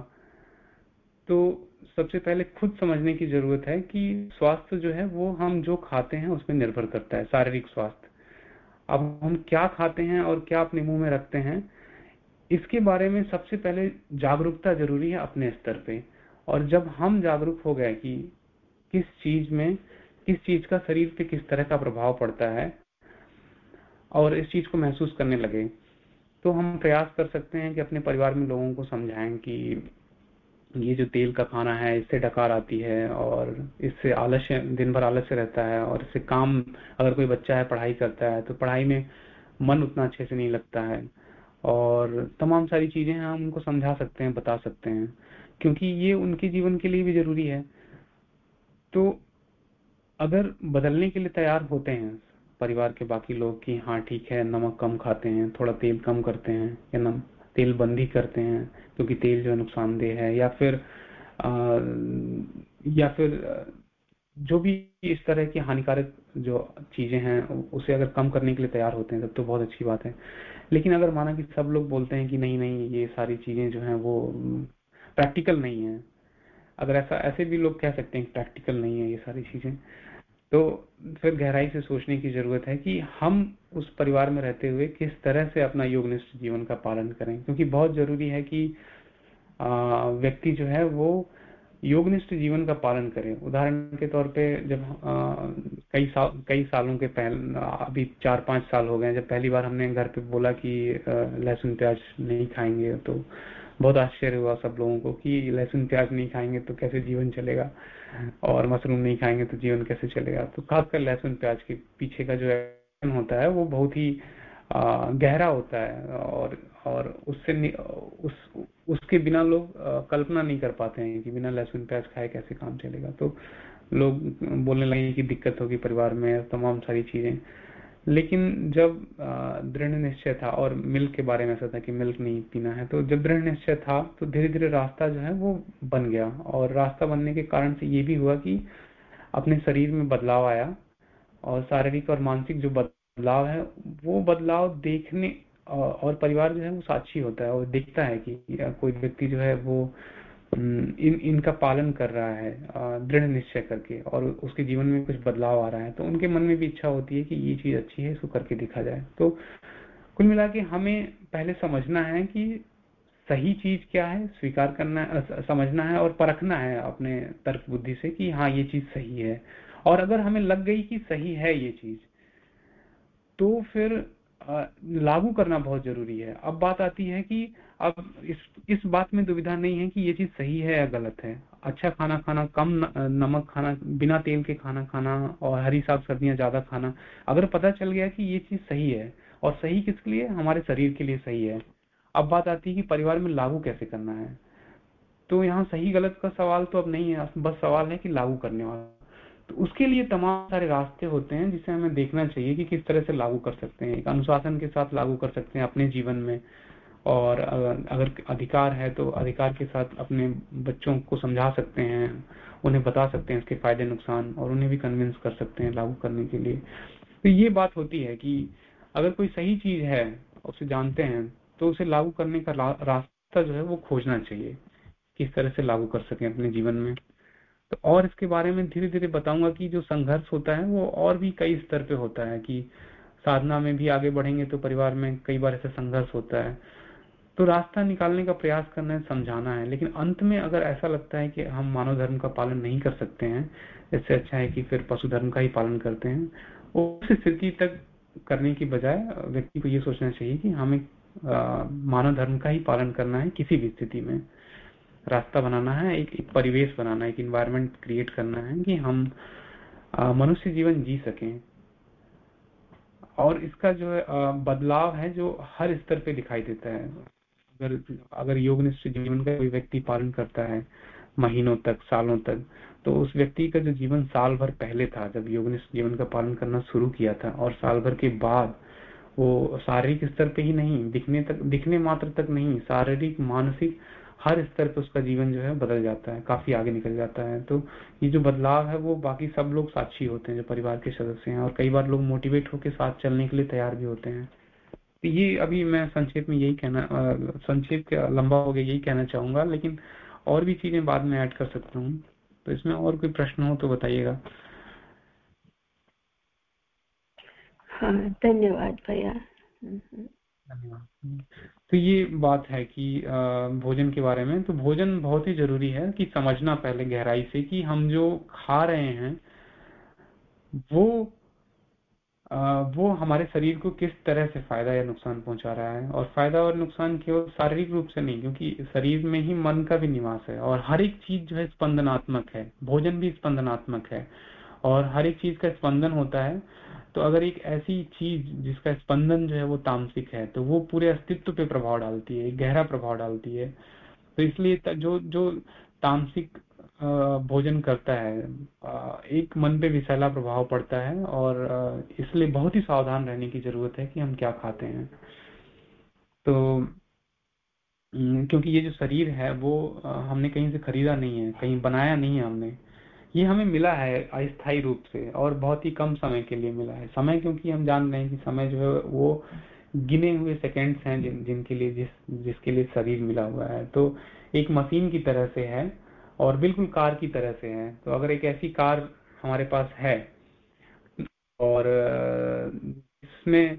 तो सबसे पहले खुद समझने की ज़रूरत है कि स्वास्थ्य जो है, वो हम जो खाते हैं, उसमें निर्भर करता है, शारीरिक स्वास्थ्य। अब हम क्या खाते हैं और क्या अपने मुँह में रखते हैं, इसके बारे में सबसे पहले जागरूकता ज़रूरी है अपने स्तर पे। और जब हम जागरूक हो गए कि किस चीज़ में, किस चीज़ का शरीर पे किस तरह का प्रभाव पड़ता है, और इस चीज़ को महसूस करने लगे तो हम प्रयास कर सकते हैं कि अपने परिवार में लोगों को समझाएँ कि ये जो तेल का खाना है, इससे डकार आती है और इससे आलस्य, दिन भर आलस्य रहता है और इससे काम, अगर कोई बच्चा है, पढ़ाई करता है तो पढ़ाई में मन उतना अच्छे से नहीं लगता है। और तमाम सारी चीज़ें हम उनको समझा सकते हैं, बता सकते हैं, क्योंकि ये उनके जीवन के लिए भी ज़रूरी है। तो अगर बदलने के लिए तैयार होते हैं परिवार के बाकी लोग कि हाँ ठीक है नमक कम खाते हैं थोड़ा तेल कम करते हैं या नम तेल बंदी करते हैं क्योंकि तेल जो है नुकसानदेह है। या फिर आ, या फिर जो भी इस तरह की हानिकारक जो चीज़ें हैं उसे अगर कम करने के लिए तैयार होते हैं तब तो बहुत अच्छी बात है। लेकिन अगर माना कि सब लोग बोलते हैं कि नहीं नहीं ये सारी चीज़ें जो हैं वो प्रैक्टिकल नहीं है अगर ऐसा ऐसे भी लोग कह सकते हैं प्रैक्टिकल नहीं है ये सारी चीज़ें तो फिर गहराई से सोचने की ज़रूरत है कि हम उस परिवार में रहते हुए किस तरह से अपना योगनिष्ठ जीवन का पालन करें। क्योंकि बहुत ज़रूरी है कि व्यक्ति जो है वो योगनिष्ठ जीवन का पालन करें। उदाहरण के तौर पे जब आ, कई साल कई सालों के पहले अभी चार पाँच साल हो गए जब पहली बार हमने घर पे बोला कि लहसुन प्याज नहीं खाएँगे तो बहुत आश्चर्य हुआ सब लोगों को कि लहसुन प्याज नहीं खाएँगे तो कैसे जीवन चलेगा? और मशरूम नहीं खाएँगे तो जीवन कैसे चलेगा? तो खासकर लहसुन प्याज के पीछे का जो एक्शन होता है, वो बहुत ही गहरा होता है और और उससे उस, उसके बिना लोग कल्पना नहीं कर पाते हैं कि बिना लहसुन प्याज खाए कैसे काम चलेगा। तो लोग बोलने लगे कि दिक्कत होगी परिवार में, तमाम सारी चीज़ें। लेकिन जब दृढ़ निश्चय था और मिल्क के बारे में ऐसा था कि मिल्क नहीं पीना है तो जब दृढ़ निश्चय था तो धीरे धीरे रास्ता जो है वो बन गया। और रास्ता बनने के कारण से ये भी हुआ कि अपने शरीर में बदलाव आया और शारीरिक और मानसिक जो बदलाव है, वो बदलाव देखने और परिवार जो है वो साक्षी होता है और देखता है कि कोई व्यक्ति जो है वो इन, इनका पालन कर रहा है दृढ़ निश्चय करके, और उसके जीवन में कुछ बदलाव आ रहा है तो उनके मन में भी इच्छा होती है कि ये चीज़ अच्छी है, इसको करके दिखा जाए। तो कुल मिला के हमें पहले समझना है कि सही चीज़ क्या है, स्वीकार करना है समझना है और परखना है अपने तर्क बुद्धि से कि हाँ ये चीज़ सही है। और अगर हमें लग गई कि सही है ये चीज़ तो फिर लागू करना बहुत ज़रूरी है। अब बात आती है कि अब इस इस बात में दुविधा नहीं है कि ये चीज़ सही है या गलत है। अच्छा खाना खाना, कम नमक खाना, बिना तेल के खाना खाना और हरी साग सब्ज़ियाँ ज़्यादा खाना, अगर पता चल गया कि ये चीज़ सही है, और सही किसके लिए? हमारे शरीर के लिए सही है। अब बात आती है कि परिवार में लागू कैसे करना है। तो यहाँ सही गलत का सवाल तो अब नहीं है, बस सवाल है कि लागू करने वाला। तो उसके लिए तमाम सारे रास्ते होते हैं जिसे हमें देखना चाहिए कि किस तरह से लागू कर सकते हैं। एक अनुशासन के साथ लागू कर सकते हैं अपने जीवन में। और अगर अधिकार है तो अधिकार के साथ अपने बच्चों को समझा सकते हैं, उन्हें बता सकते हैं इसके फ़ायदे, नुकसान और उन्हें भी कन्विंस कर सकते हैं लागू करने के लिए। तो ये बात होती है कि अगर कोई सही चीज़ है, उसे जानते हैं तो उसे लागू करने का रास्ता जो है वो खोजना चाहिए, किस तरह से लागू कर सके अपने जीवन में। तो और इसके बारे में धीरे धीरे बताऊँगा कि जो संघर्ष होता है, वो और भी कई स्तर पे होता है कि साधना में भी आगे बढ़ेंगे तो परिवार में कई बार ऐसा संघर्ष होता है। तो रास्ता निकालने का प्रयास करना है समझाना है। लेकिन अंत में अगर ऐसा लगता है कि हम मानव धर्म का पालन नहीं कर सकते हैं इससे अच्छा है कि फिर पशु धर्म का ही पालन करते हैं। उस स्थिति तक करने की बजाय व्यक्ति को ये सोचना चाहिए कि हमें मानव धर्म का ही पालन करना है किसी भी स्थिति में। रास्ता बनाना है एक, एक परिवेश बनाना है एक इन्वायरमेंट क्रिएट करना है कि हम मनुष्य जीवन जी सकें। और इसका जो है बदलाव है जो हर स्तर पे दिखाई देता है। अगर अगर योग निष्ठ जीवन का कोई व्यक्ति पालन करता है, महीनों तक, सालों तक तो उस व्यक्ति का जो जीवन साल भर पहले था, जब योग निष्ठ जीवन का पालन करना शुरू किया था, और साल भर के बाद वो शारीरिक स्तर पे ही नहीं, दिखने तक, दिखने मात्र तक नहीं, शारीरिक, मानसिक हर स्तर पे उसका जीवन जो है बदल जाता है, काफ़ी आगे निकल जाता है। तो ये जो बदलाव है, वो बाकी सब लोग साक्षी होते हैं, जो परिवार के सदस्य हैं, और कई बार लोग मोटिवेट होकर साथ चलने के लिए तैयार भी होते हैं। ये अभी मैं संक्षेप में यही कहना संक्षेप लंबा हो गया यही कहना चाहूँगा लेकिन और भी चीज़ें बाद में ऐड कर सकता हूँ। तो इसमें और कोई प्रश्न हो तो बताइएगा। हाँ धन्यवाद भैया। धन्यवाद। तो ये बात है कि भोजन के बारे में। तो भोजन बहुत ही ज़रूरी है कि समझना पहले गहराई से कि हम जो खा रहे हैं वो वो हमारे शरीर को किस तरह से फ़ायदा या नुकसान पहुँचा रहा है? और फ़ायदा और नुकसान केवल शारीरिक रूप से नहीं, क्योंकि शरीर में ही मन का भी निवास है और हर एक चीज़ जो है स्पंदनात्मक है। भोजन भी स्पंदनात्मक है और हर एक चीज़ का स्पंदन होता है। तो अगर एक ऐसी चीज़ जिसका स्पंदन जो है वो तामसिक है तो वो पूरे अस्तित्व पे प्रभाव डालती है गहरा प्रभाव डालती है। तो इसलिए जो जो तामसिक भोजन करता है। एक मन पे विषैला प्रभाव पड़ता है और इसलिए बहुत ही सावधान रहने की ज़रूरत है कि हम क्या खाते हैं। तो क्योंकि ये जो शरीर है, वो हमने कहीं से खरीदा नहीं है, कहीं बनाया नहीं है हमने। ये हमें मिला है अस्थायी रूप से और बहुत ही कम समय के लिए मिला है। समय क्योंकि हम जान रहे हैं कि समय जो है, वो गिने हुए सेकेंड्स हैं जिन, जिनके लिए जिस, जिसके लिए शरीर मिला हुआ है। तो एक मशीन की तरह से है और बिल्कुल कार की तरह से है। तो अगर एक ऐसी कार हमारे पास है, और इसमें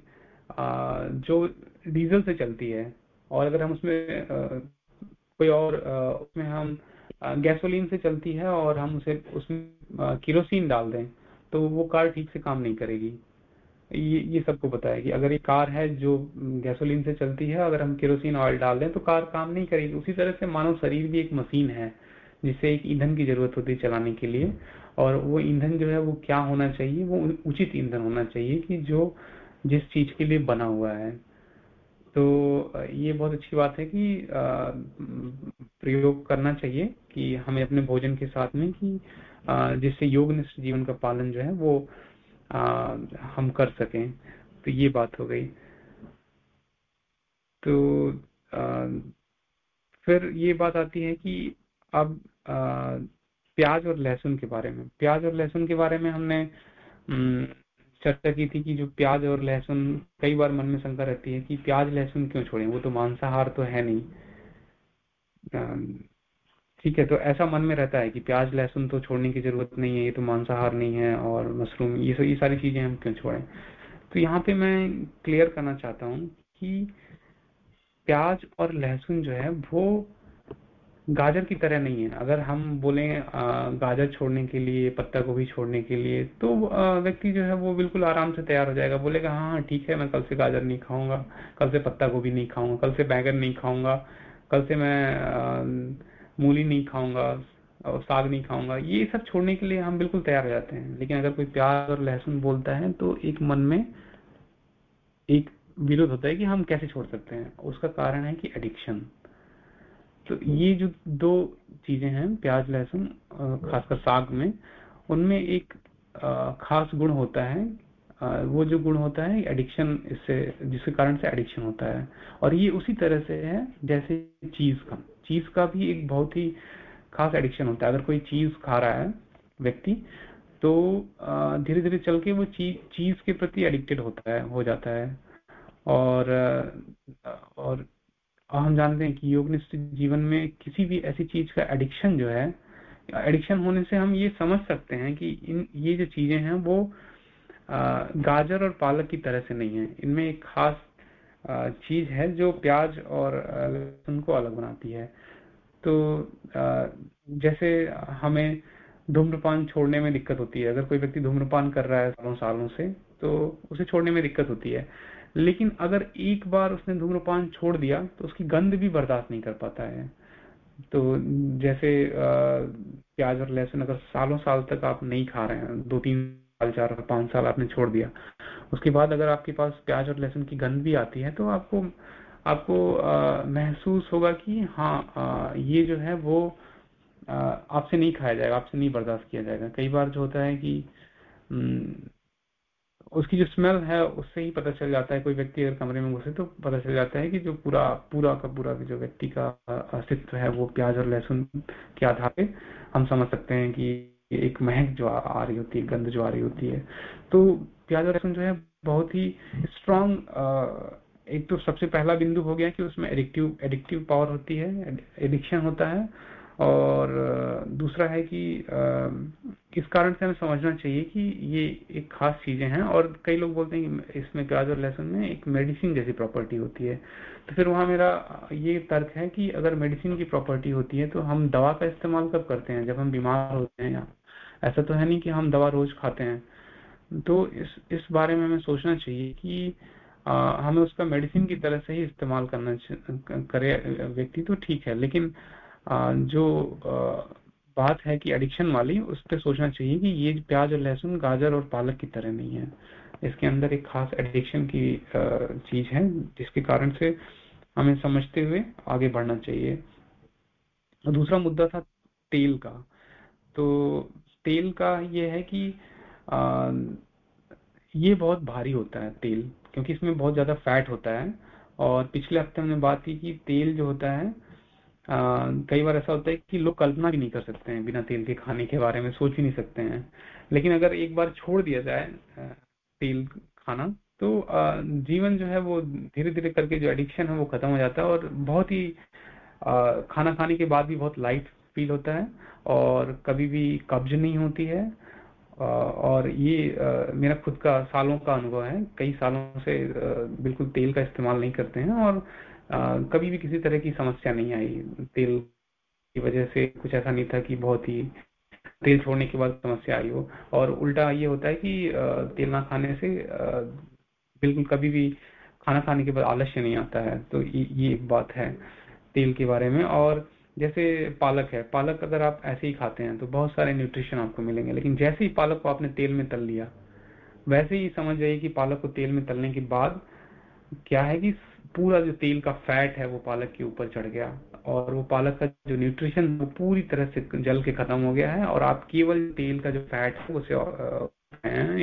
जो डीजल से चलती है, और अगर हम उसमें कोई और उसमें हम गैसोलीन से चलती है और हम उसे, उसमें किरोसिन डाल दें तो वो कार ठीक से काम नहीं करेगी। ये ये सबको कि अगर ये कार है जो गैसोलीन से चलती है, अगर हम केरोसिन ऑयल डाल दें तो कार काम नहीं करेगी। उसी तरह से मानव शरीर भी एक मशीन है। जिससे एक ईंधन की ज़रूरत होती है चलाने के लिए। और वो ईंधन जो है वो क्या होना चाहिए? वो उचित ईंधन होना चाहिए कि जो जिस चीज़ के लिए बना हुआ है। तो ये बहुत अच्छी बात है कि प्रयोग करना चाहिए कि हमें अपने भोजन के साथ में कि जिससे योग निष्ठ जीवन का पालन जो है वो हम कर सकें। तो ये बात हो गई। तो फिर ये बात आती है कि अब प्याज और लहसुन के बारे में। प्याज और लहसुन के बारे में हमने चर्चा की थी कि जो प्याज और लहसुन कई बार मन में शंका रहती है कि प्याज लहसुन क्यों छोड़ें? वो तो मांसाहार तो है नहीं। ठीक है तो ऐसा मन में रहता है कि प्याज लहसुन तो छोड़ने की ज़रूरत नहीं है, ये तो मांसाहार नहीं है और मशरूम, ये ये सारी चीज़ें हम क्यों छोड़ें? तो यहाँ पे मैं क्लियर करना चाहता हूँ कि प्याज और लहसुन जो है वो गाजर की तरह नहीं है। अगर हम बोले गाजर छोड़ने के लिए, पत्ता गोभी छोड़ने के लिए तो व्यक्ति जो है वो बिल्कुल आराम से तैयार हो जाएगा। बोलेगा हाँ हाँ ठीक है, मैं कल से गाजर नहीं खाऊँगा, कल से पत्ता गोभी नहीं खाऊँगा, कल से बैगन नहीं खाऊँगा, कल से मैं मूली नहीं खाऊँगा, और साग नहीं खाऊँगा। ये सब छोड़ने के लिए हम बिल्कुल तैयार हो जाते हैं। लेकिन अगर कोई प्याज और लहसुन बोलता है तो एक मन में एक विरोध होता है कि हम कैसे छोड़ सकते हैं। उसका कारण है कि एडिक्शन। तो ये जो दो चीज़ें हैं, प्याज, लहसुन खासकर साग में, उनमें एक खास गुण होता है। वो जो गुण होता है एडिक्शन इससे, जिसके कारण से एडिक्शन होता है। और ये उसी तरह से है, जैसे चीज़ का। चीज़ का भी एक बहुत ही खास एडिक्शन होता है। अगर कोई चीज़ खा रहा है, व्यक्ति तो धीरे धीरे चल के वो चीज़ चीज़ के प्रति एडिक्टेड होता है, हो जाता है। और और हम जानते हैं कि योग निश्चित जीवन में किसी भी ऐसी चीज़ का एडिक्शन जो है एडिक्शन होने से हम ये समझ सकते हैं कि इन, ये जो चीज़ें हैं वो गाजर और पालक की तरह से नहीं है। इनमें एक खास चीज़ है जो प्याज और लहसुन को अलग बनाती है। तो जैसे हमें धूम्रपान छोड़ने में दिक्कत होती है। अगर कोई व्यक्ति धूम्रपान कर रहा है सालों सालों से तो उसे छोड़ने में दिक्कत होती है। लेकिन अगर एक बार उसने धूम्रपान छोड़ दिया तो उसकी गंध भी बर्दाश्त नहीं कर पाता है। तो जैसे प्याज और लहसुन अगर सालों साल तक आप नहीं खा रहे हैं दो तीन साल चार पाँच साल आपने छोड़ दिया उसके बाद अगर आपके पास प्याज और लहसुन की गंध भी आती है तो आपको आपको आ, महसूस होगा कि हाँ आ, ये जो है वो आपसे नहीं खाया जाएगा आपसे नहीं बर्दाश्त किया जाएगा। कई बार जो होता है कि उसकी जो स्मेल है, उससे ही पता चल जाता है, कोई व्यक्ति अगर कमरे में घुसे तो पता चल जाता है कि जो पूरा पूरा का पूरा जो व्यक्ति का अस्तित्व है, वो प्याज और लहसुन के आधार पे हम समझ सकते हैं कि एक महक जो आ रही होती है, गंध जो आ रही होती है। तो प्याज और लहसुन जो है, बहुत ही स्ट्रॉन्ग एक तो सबसे पहला बिंदु हो गया कि उसमें एडिक्टिव एडिक्टिव पावर होती है एडिक्शन होता है। और दूसरा है कि इस कारण से हमें समझना चाहिए कि ये एक खास चीज़ें हैं और कई लोग बोलते हैं कि इसमें प्याज और लहसुन में एक मेडिसिन जैसी प्रॉपर्टी होती है। तो फिर वहाँ मेरा ये तर्क है कि अगर मेडिसिन की प्रॉपर्टी होती है तो हम दवा का इस्तेमाल कब करते हैं? जब हम बीमार होते हैं या ऐसा तो है नहीं कि हम दवा रोज खाते हैं। तो इस इस बारे में हमें सोचना चाहिए कि आ, हमें उसका मेडिसिन की तरह से ही इस्तेमाल करना करे व्यक्ति तो ठीक है लेकिन जो बात है कि एडिक्शन वाली उस पर सोचना चाहिए कि ये प्याज और लहसुन गाजर और पालक की तरह नहीं है। इसके अंदर एक खास एडिक्शन की चीज़ है जिसके कारण से हमें समझते हुए आगे बढ़ना चाहिए। दूसरा मुद्दा था तेल का। तो तेल का ये है कि आ, ये बहुत भारी होता है तेल क्योंकि इसमें बहुत ज़्यादा फैट होता है। और पिछले हफ़्ते हमने बात की कि तेल जो होता है कई बार ऐसा होता है कि लोग कल्पना भी नहीं कर सकते हैं बिना तेल के खाने के बारे में, सोच ही नहीं सकते हैं। लेकिन अगर एक बार छोड़ दिया जाए तेल खाना तो जीवन जो है वो धीरे धीरे करके जो एडिक्शन है वो खत्म हो जाता है और बहुत ही खाना खाने के बाद भी बहुत लाइट फील होता है और कभी भी कब्ज नहीं होती है। और ये मेरा खुद का सालों का अनुभव है। कई सालों से बिल्कुल तेल का इस्तेमाल नहीं करते हैं और कभी भी किसी तरह की समस्या नहीं आई। तेल की वजह से कुछ ऐसा नहीं था कि बहुत ही तेल छोड़ने के बाद समस्या आई हो। और उल्टा ये होता है कि तेल ना खाने से बिल्कुल कभी भी खाना खाने के बाद आलस्य नहीं आता है। तो ये एक बात है तेल के बारे में। और जैसे पालक है, पालक अगर आप ऐसे ही खाते हैं तो बहुत सारे न्यूट्रिशन आपको मिलेंगे। लेकिन जैसे ही पालक को आपने तेल में तल लिया, वैसे ही समझ जाइए कि पालक को तेल में तलने के बाद क्या है कि पूरा जो तेल का फैट है वो पालक के ऊपर चढ़ गया और वो पालक का जो न्यूट्रिशन वो पूरी तरह से जल के खत्म हो गया है और आप केवल तेल का जो फैट है उसे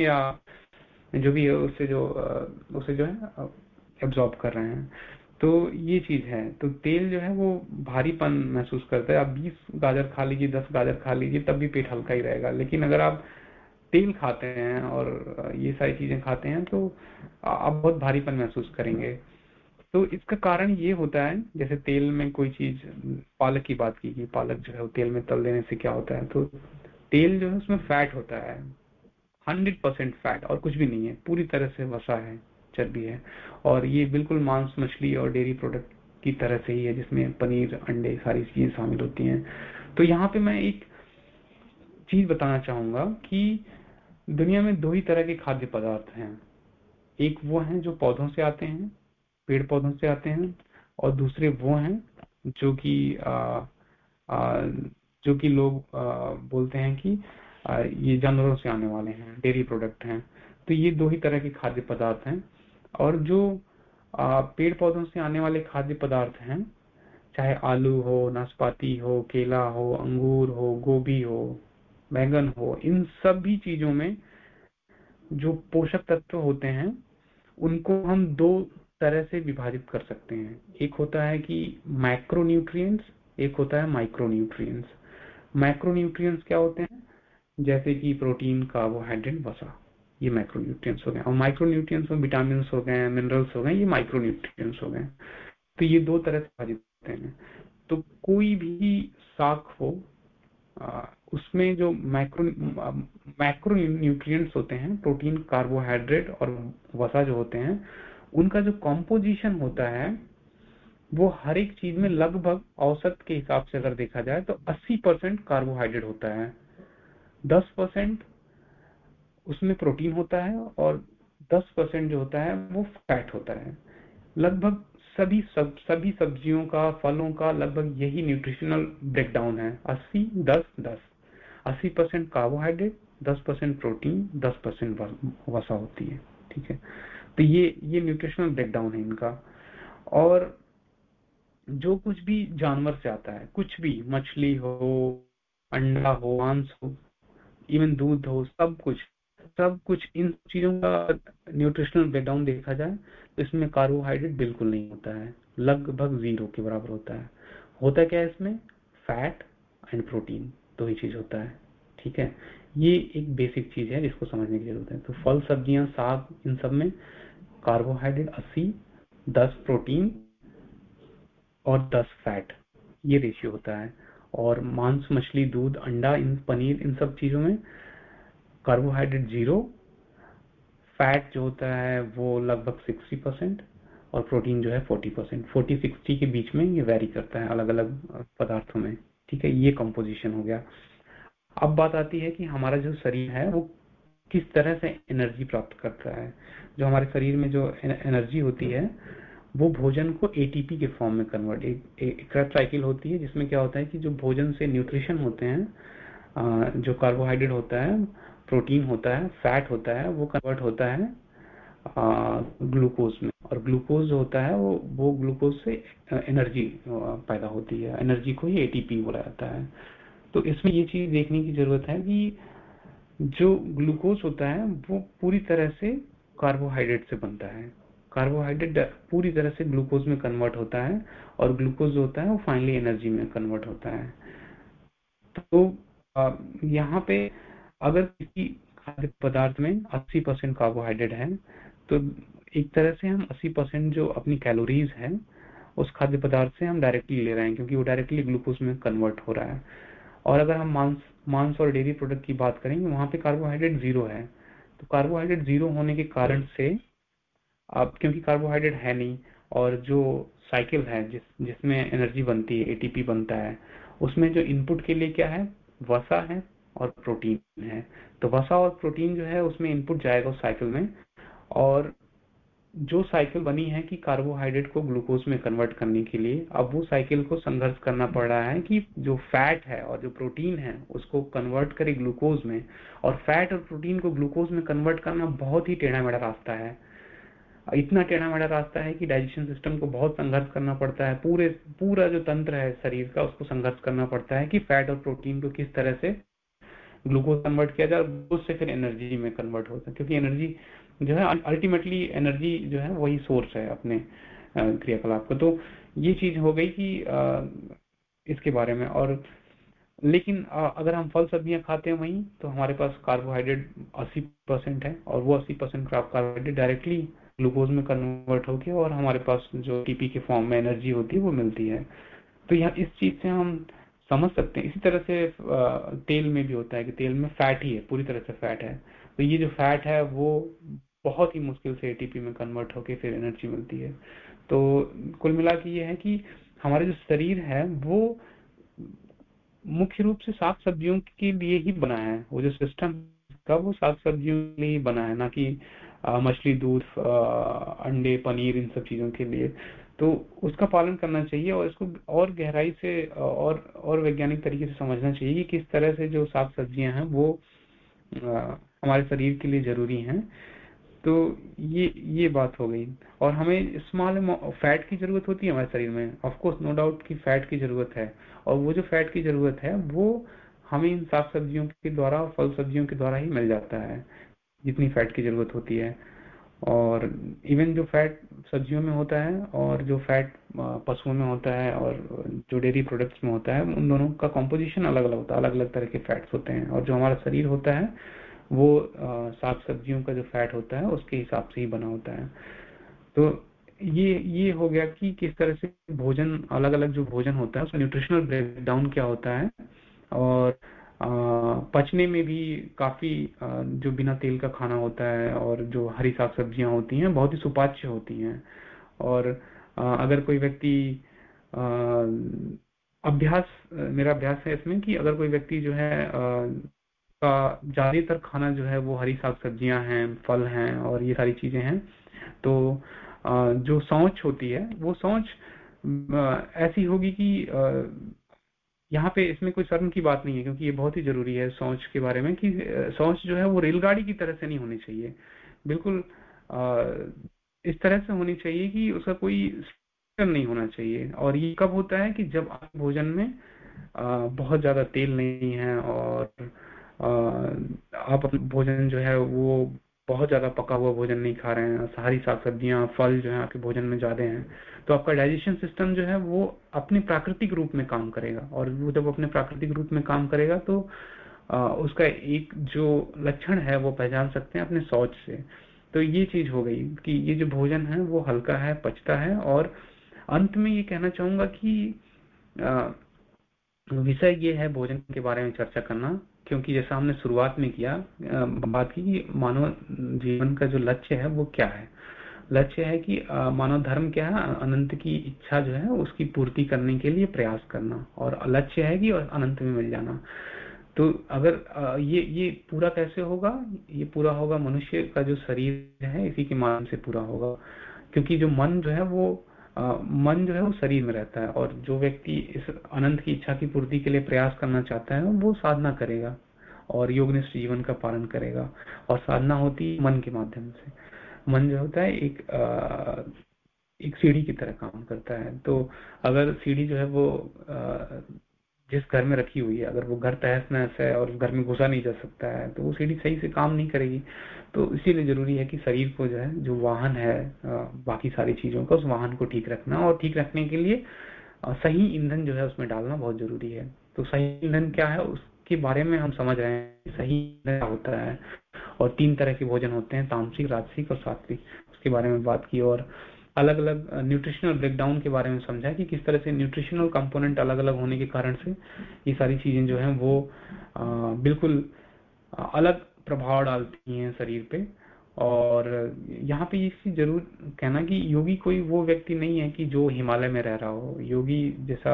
या जो भी है उससे जो उसे जो है एब्जॉर्ब कर रहे हैं। तो ये चीज़ है। तो तेल जो है वो भारीपन महसूस करता है। आप 20 गाजर खा लीजिए 10 गाजर खा लीजिए, तब भी पेट हल्का ही रहेगा। लेकिन अगर आप तेल खाते हैं और ये सारी चीज़ें खाते हैं तो आप बहुत भारीपन महसूस करेंगे। तो इसका कारण ये होता है, जैसे तेल में कोई चीज़, पालक की बात की पालक जो है वो तेल में तल देने से क्या होता है? तो तेल जो है उसमें फैट होता है हंड्रेड परसेंट फैट और कुछ भी नहीं है, पूरी तरह से वसा है, चर्बी है। और ये बिल्कुल मांस, मछली और डेयरी प्रोडक्ट की तरह से ही है, जिसमें पनीर, अंडे, सारी चीज़ें शामिल होती हैं। तो यहाँ पे मैं एक चीज़ बताना चाहूँगा कि दुनिया में दो ही तरह के खाद्य पदार्थ हैं। एक वो हैं जो पौधों से आते हैं पेड़ पौधों से आते हैं और दूसरे वो हैं जो कि जो कि लोग आ, बोलते हैं कि आ, ये जानवरों से आने वाले हैं डेयरी प्रोडक्ट हैं। तो ये दो ही तरह के खाद्य पदार्थ हैं और जो आ, पेड़ पौधों से आने वाले खाद्य पदार्थ हैं चाहे आलू हो नाशपाती हो केला हो अंगूर हो गोभी हो बैंगन हो इन सभी चीज़ों में जो पोषक तत्व होते हैं उनको हम दो तरह से विभाजित कर सकते हैं। एक होता है कि माइक्रोन्यूट्रिएंट्स एक होता है माइक्रोन्यूट्रिएंट्स माइक्रोन्यूट्रिएंट्स क्या होते हैं? जैसे कि प्रोटीन कार्बोहाइड्रेट वसा। ये माइक्रोन्यूट्रिएंट्स हो गए। और माइक्रोन्यूट्रिएंट्स में विटामिन हो गए मिनरल्स हो गए, ये माइक्रोन्यूट्रिएंट्स हो गए। तो ये दो तरह से विभाजित होते हैं। तो कोई भी शाक हो उसमें जो माइक्रो माइक्रो न्यूट्रिएंट्स होते हैं प्रोटीन कार्बोहाइड्रेट और वसा जो होते हैं उनका जो कॉम्पोजिशन होता है, वो हर एक चीज़ में लगभग औसत के हिसाब से अगर देखा जाए तो 80 परसेंट कार्बोहाइड्रेट होता है। 10 परसेंट उसमें प्रोटीन होता है और 10 परसेंट जो होता है वो फैट होता है। लगभग सभी सब, सभी सब्जियों का, फलों का लगभग यही न्यूट्रिशनल ब्रेकडाउन है। 80 10 10 अस्सी परसेंट कार्बोहाइड्रेट दस परसेंट प्रोटीन दस परसेंट वसा होती है। ठीक है? तो ये ये न्यूट्रिशनल ब्रेकडाउन है इनका। और जो कुछ भी जानवर से आता है, कुछ भी, मछली हो, अंडा हो, मांस हो इवन दूध हो, सब कुछ सब कुछ इन चीज़ों का न्यूट्रिशनल ब्रेकडाउन देखा जाए तो इसमें कार्बोहाइड्रेट बिल्कुल नहीं होता है। लगभग ज़ीरो के बराबर होता है। होता क्या है इसमें? फैट एंड प्रोटीन दो ही चीज़ होता है। ठीक है? ये एक बेसिक चीज़ है, जिसको समझने की ज़रूरत है। तो फल, सब्ज़ियाँ, साग, इन सब में कार्बोहाइड्रेट 80 10 प्रोटीन और 10 फैट ये रेशियो होता है। और मांस, मछली, दूध, अंडा, इन पनीर, इन सब चीज़ों में कार्बोहाइड्रेट ज़ीरो फैट जो होता है वो लगभग 60 परसेंट और प्रोटीन जो है 40 परसेंट फोर्टी सिक्सटी के बीच में ये वेरी करता है अलग अलग पदार्थों में। ठीक है, ये कंपोजिशन हो गया। अब बात आती है कि हमारा जो शरीर है वो किस तरह से एनर्जी प्राप्त करता है। जो हमारे शरीर में जो एनर्जी होती है, वो भोजन को एटीपी के फॉर्म में कन्वर्ट एक साइकिल होती है, जिसमें क्या होता है कि जो भोजन से न्यूट्रिशन होते हैं जो कार्बोहाइड्रेट होता है प्रोटीन होता है फैट होता है, वो कन्वर्ट होता है ग्लूकोज में। और ग्लूकोज होता है, वो वो ग्लूकोज से एनर्जी पैदा होती है। एनर्जी को ही एटीपी बोला जाता है। तो इसमें ये चीज़ देखने की ज़रूरत है कि जो ग्लूकोज होता है, वो पूरी तरह से कार्बोहाइड्रेट से बनता है। कार्बोहाइड्रेट पूरी तरह से ग्लूकोज में कन्वर्ट होता है और ग्लूकोज जो होता है, वो फाइनली एनर्जी में कन्वर्ट होता है। तो यहाँ पे अगर किसी खाद्य पदार्थ में 80 परसेंट कार्बोहाइड्रेट है तो एक तरह से हम 80 परसेंट जो अपनी कैलोरीज है, उस खाद्य पदार्थ से हम डायरेक्टली ले रहे हैं, क्योंकि वो डायरेक्टली ग्लूकोज में कन्वर्ट हो रहा है। और अगर हम मांस मांस और डेयरी प्रोडक्ट की बात करेंगे, वहाँ पे कार्बोहाइड्रेट ज़ीरो है। तो कार्बोहाइड्रेट ज़ीरो होने के कारण से अब क्योंकि कार्बोहाइड्रेट है नहीं, और जो साइकिल है, जिस, जिसमें एनर्जी बनती है एटीपी बनता है, उसमें जो इनपुट के लिए क्या है? वसा है और प्रोटीन है। तो वसा और प्रोटीन जो है, उसमें इनपुट जाएगा उस साइकिल में। और जो साइकिल बनी है कि कार्बोहाइड्रेट को ग्लूकोज में कन्वर्ट करने के लिए, अब वो साइकिल को संघर्ष करना पड़ रहा है कि जो फैट है और जो प्रोटीन है, उसको कन्वर्ट करे ग्लूकोज में और फैट और प्रोटीन को ग्लूकोज में कन्वर्ट करना बहुत ही टेढ़ा मेढ़ा रास्ता है। इतना टेढ़ा मेढ़ा रास्ता है कि डाइजेशन सिस्टम को बहुत संघर्ष करना पड़ता है। पूरे, पूरा जो तंत्र है शरीर का, उसको संघर्ष करना पड़ता है कि फैट और प्रोटीन को किस तरह से ग्लूकोज कन्वर्ट किया जाए उससे फिर एनर्जी में कन्वर्ट होता है क्योंकि एनर्जी जो है अल्टीमेटली एनर्जी जो है, वही सोर्स है अपने क्रियाकलाप का। तो ये चीज़ हो गई कि इसके बारे में। और लेकिन अगर हम फल सब्ज़ियाँ खाते हैं वहीं तो हमारे पास कार्बोहाइड्रेट 80 परसेंट है और वो 80 परसेंट कार्बोहाइड्रेट डायरेक्टली ग्लूकोज में कन्वर्ट होकर और हमारे पास जो टीपी के फॉर्म में एनर्जी होती है, वो मिलती है। तो यहाँ इस चीज़ से हम समझ सकते हैं। इसी तरह से तेल में भी होता है कि तेल में फैट ही है, पूरी तरह से फैट है। तो ये जो फैट है, वो बहुत ही मुश्किल से एटीपी में कन्वर्ट होकर फिर एनर्जी मिलती है। तो कुल मिला के ये है कि हमारा जो शरीर है, वो मुख्य रूप से साग सब्जियों के लिए ही बना है। वो जो सिस्टम का वो साग सब्जियों के लिए ही बना है, ना कि मछली, दूध अंडे, पनीर, इन सब चीज़ों के लिए। तो उसका पालन करना चाहिए और इसको और गहराई से और और वैज्ञानिक तरीके से समझना चाहिए कि किस तरह से जो साग सब्ज़ियाँ हैं, वो हमारे शरीर के लिए ज़रूरी हैं। तो ये ये बात हो गई। और हमें स्मॉल फैट की ज़रूरत होती है हमारे शरीर में। ऑफ़ कोर्स नो डाउट की फैट की ज़रूरत है। और वो जो फैट की ज़रूरत है, वो हमें इन साग सब्जियों के द्वारा फल सब्जियों के द्वारा ही मिल जाता है, जितनी फैट की ज़रूरत होती है। और इवन जो फैट सब्जियों में होता है और जो फैट पशुओं में होता है और जो डेयरी प्रोडक्ट्स में होता है, उन दोनों का कॉम्पोजिशन अलग अलग होता है। अलग अलग तरह के फैट्स होते हैं। और जो हमारा शरीर होता है वो साग सब्जियों का जो फैट होता है, उसके हिसाब से ही बना होता है। तो ये ये हो गया कि किस तरह से भोजन अलग अलग जो भोजन होता है, उसका न्यूट्रिशनल ब्रेकडाउन क्या होता है? और पचने में भी काफ़ी जो बिना तेल का खाना होता है और जो हरी साग सब्ज़ियाँ होती हैं, बहुत ही सुपाच्य होती हैं। और अगर कोई व्यक्ति अभ्यास, मेरा अभ्यास है इसमें कि अगर कोई व्यक्ति जो है का ज़्यादातर खाना जो है वो हरी साग सब्ज़ियाँ हैं, फल हैं और ये सारी चीज़ें हैं। तो जो सोच होती है, वो सोच ऐसी होगी कि यहाँ पे इसमें कोई शर्म की बात नहीं है, क्योंकि ये बहुत ही ज़रूरी है सोच के बारे में कि सोच जो है वो रेलगाड़ी की तरह से नहीं होनी चाहिए। बिल्कुल इस तरह से होनी चाहिए कि उसका कोई नहीं होना चाहिए। और ये कब होता है कि जब आप भोजन में बहुत ज़्यादा तेल नहीं है और आप भोजन जो है वो बहुत ज़्यादा पका हुआ भोजन नहीं खा रहे हैं सारी साग सब्ज़ियाँ फल जो है आपके भोजन में ज़्यादा हैं तो आपका डाइजेशन सिस्टम जो है वो अपने प्राकृतिक रूप में काम करेगा। और वो जब अपने प्राकृतिक रूप में काम करेगा तो आ, उसका एक जो लक्षण है वो पहचान सकते हैं अपने सोच से। तो ये चीज़ हो गई कि ये जो भोजन है वो हल्का है पचता है और अंत में ये कहना चाहूँगा कि विषय ये है भोजन के बारे में चर्चा करना। क्योंकि जैसा हमने शुरुआत में किया बात की कि मानव जीवन का जो लक्ष्य है वो क्या है? लक्ष्य है कि मानव धर्म क्या है? अनंत की इच्छा जो है उसकी पूर्ति करने के लिए प्रयास करना और लक्ष्य है कि और अनंत में मिल जाना। तो अगर ये ये पूरा कैसे होगा? ये पूरा होगा मनुष्य का जो शरीर है, इसी के माध्यम से पूरा होगा। क्योंकि जो मन जो है वो मन जो है वो शरीर में रहता है और जो व्यक्ति इस अनंत की इच्छा की पूर्ति के लिए प्रयास करना चाहता है वो साधना करेगा और योगनिष्ठ जीवन का पालन करेगा और साधना होती है मन के माध्यम से। मन जो होता है एक आ, एक सीढ़ी की तरह काम करता है। तो अगर सीढ़ी जो है वो आ, जिस घर में रखी हुई है अगर वो घर तहस नहस है और घर में घुसा नहीं जा सकता है तो वो सीढ़ी सही से काम नहीं करेगी। तो इसीलिए ज़रूरी है कि शरीर को जो है जो वाहन है बाकी सारी चीज़ों का उस वाहन को ठीक रखना और ठीक रखने के लिए सही ईंधन जो है उसमें डालना बहुत ज़रूरी है। तो सही ईंधन क्या है उसके बारे में हम समझ रहे हैं सही ईंधन होता है और तीन तरह के भोजन होते हैं तामसिक राजसिक और सात्विक। उसके बारे में बात की और अलग अलग न्यूट्रिशनल ब्रेकडाउन के बारे में समझा कि किस तरह से न्यूट्रिशनल कंपोनेंट अलग अलग होने के कारण से ये सारी चीज़ें जो हैं वो आ, बिल्कुल अलग प्रभाव डालती हैं शरीर पे। और यहाँ पे ये चीज़ ज़रूर कहना कि योगी कोई वो व्यक्ति नहीं है कि जो हिमालय में रह रहा हो। योगी जैसा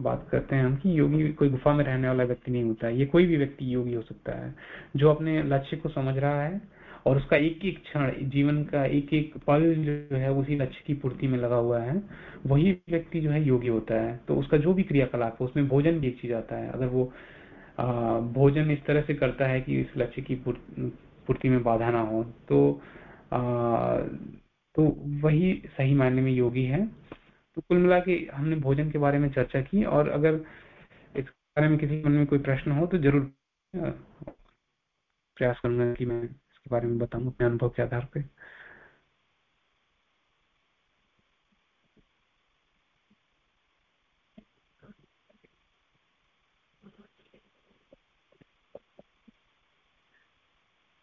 बात करते हैं हम कि योगी कोई गुफा में रहने वाला व्यक्ति नहीं होता है। ये कोई भी व्यक्ति योगी हो सकता है, जो अपने लक्ष्य को समझ रहा है और उसका एक एक क्षण, जीवन का एक एक पल जो है उसी लक्ष्य की पूर्ति में लगा हुआ है, वही व्यक्ति जो है योगी होता है। तो उसका जो भी क्रियाकलाप है, उसमें भोजन भी एक चीज़ आता है। अगर वो भोजन इस तरह से करता है कि इस लक्ष्य की पूर्ति में बाधा ना हो। तो आ, तो वही सही मायने में योगी है। तो कुल मिला के हमने भोजन के बारे में चर्चा की और अगर इस बारे में किसी मन में कोई प्रश्न हो तो ज़रूर प्रयास करूँगा कि मैं इसके बारे में बताऊँ अपने अनुभव के आधार पर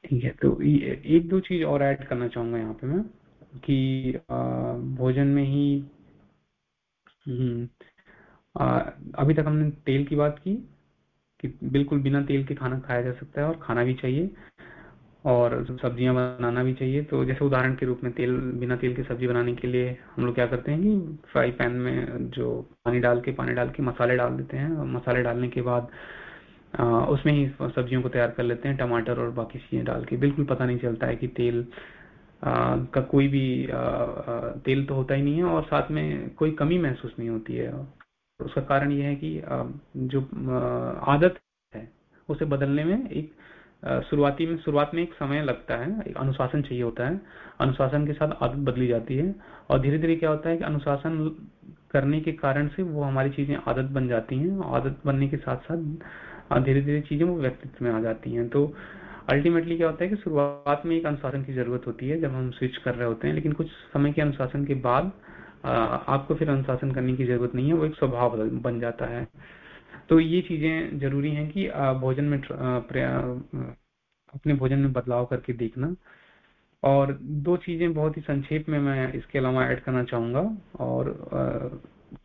ठीक है तो एक दो चीज़ और ऐड करना चाहूँगा यहाँ पे मैं कि भोजन में ही हम्म, आ, अभी तक हमने तेल की बात की कि बिल्कुल बिना तेल के खाना खाया जा सकता है और खाना भी चाहिए और सब्ज़ियाँ बनाना भी चाहिए। तो जैसे उदाहरण के रूप में तेल बिना तेल की सब्ज़ी बनाने के लिए हम लोग क्या करते हैं कि फ्राई पैन में जो पानी डाल के पानी डाल के मसाले डाल देते हैं। और मसाले डालने के बाद उसमें ही सब्जियों को तैयार कर लेते हैं टमाटर और बाकी चीज़ें डाल के। बिल्कुल पता नहीं चलता है कि तेल आ, का कोई भी आ, आ, तेल तो होता ही नहीं है और साथ में कोई कमी महसूस नहीं होती है। उसका कारण यह है कि आ, जो आदत है उसे बदलने में एक शुरुआती में शुरुआत में एक समय लगता है एक अनुशासन चाहिए होता है। अनुशासन के साथ आदत बदली जाती है और धीरे धीरे क्या होता है कि अनुशासन करने के कारण से वो हमारी चीज़ें आदत बन जाती हैं। आदत बनने के साथ साथ धीरे धीरे चीज़ें वो व्यक्तित्व में आ जाती हैं। तो अल्टीमेटली क्या होता है कि शुरुआत में एक अनुशासन की ज़रूरत होती है जब हम स्विच कर रहे होते हैं, लेकिन कुछ समय के अनुशासन के बाद आपको फिर अनुशासन करने की ज़रूरत नहीं है, वो एक स्वभाव बन जाता है। तो ये चीज़ें ज़रूरी हैं कि भोजन में अपने भोजन में बदलाव करके देखना। और दो चीज़ें बहुत ही संक्षेप में मैं इसके अलावा ऐड करना चाहूँगा, और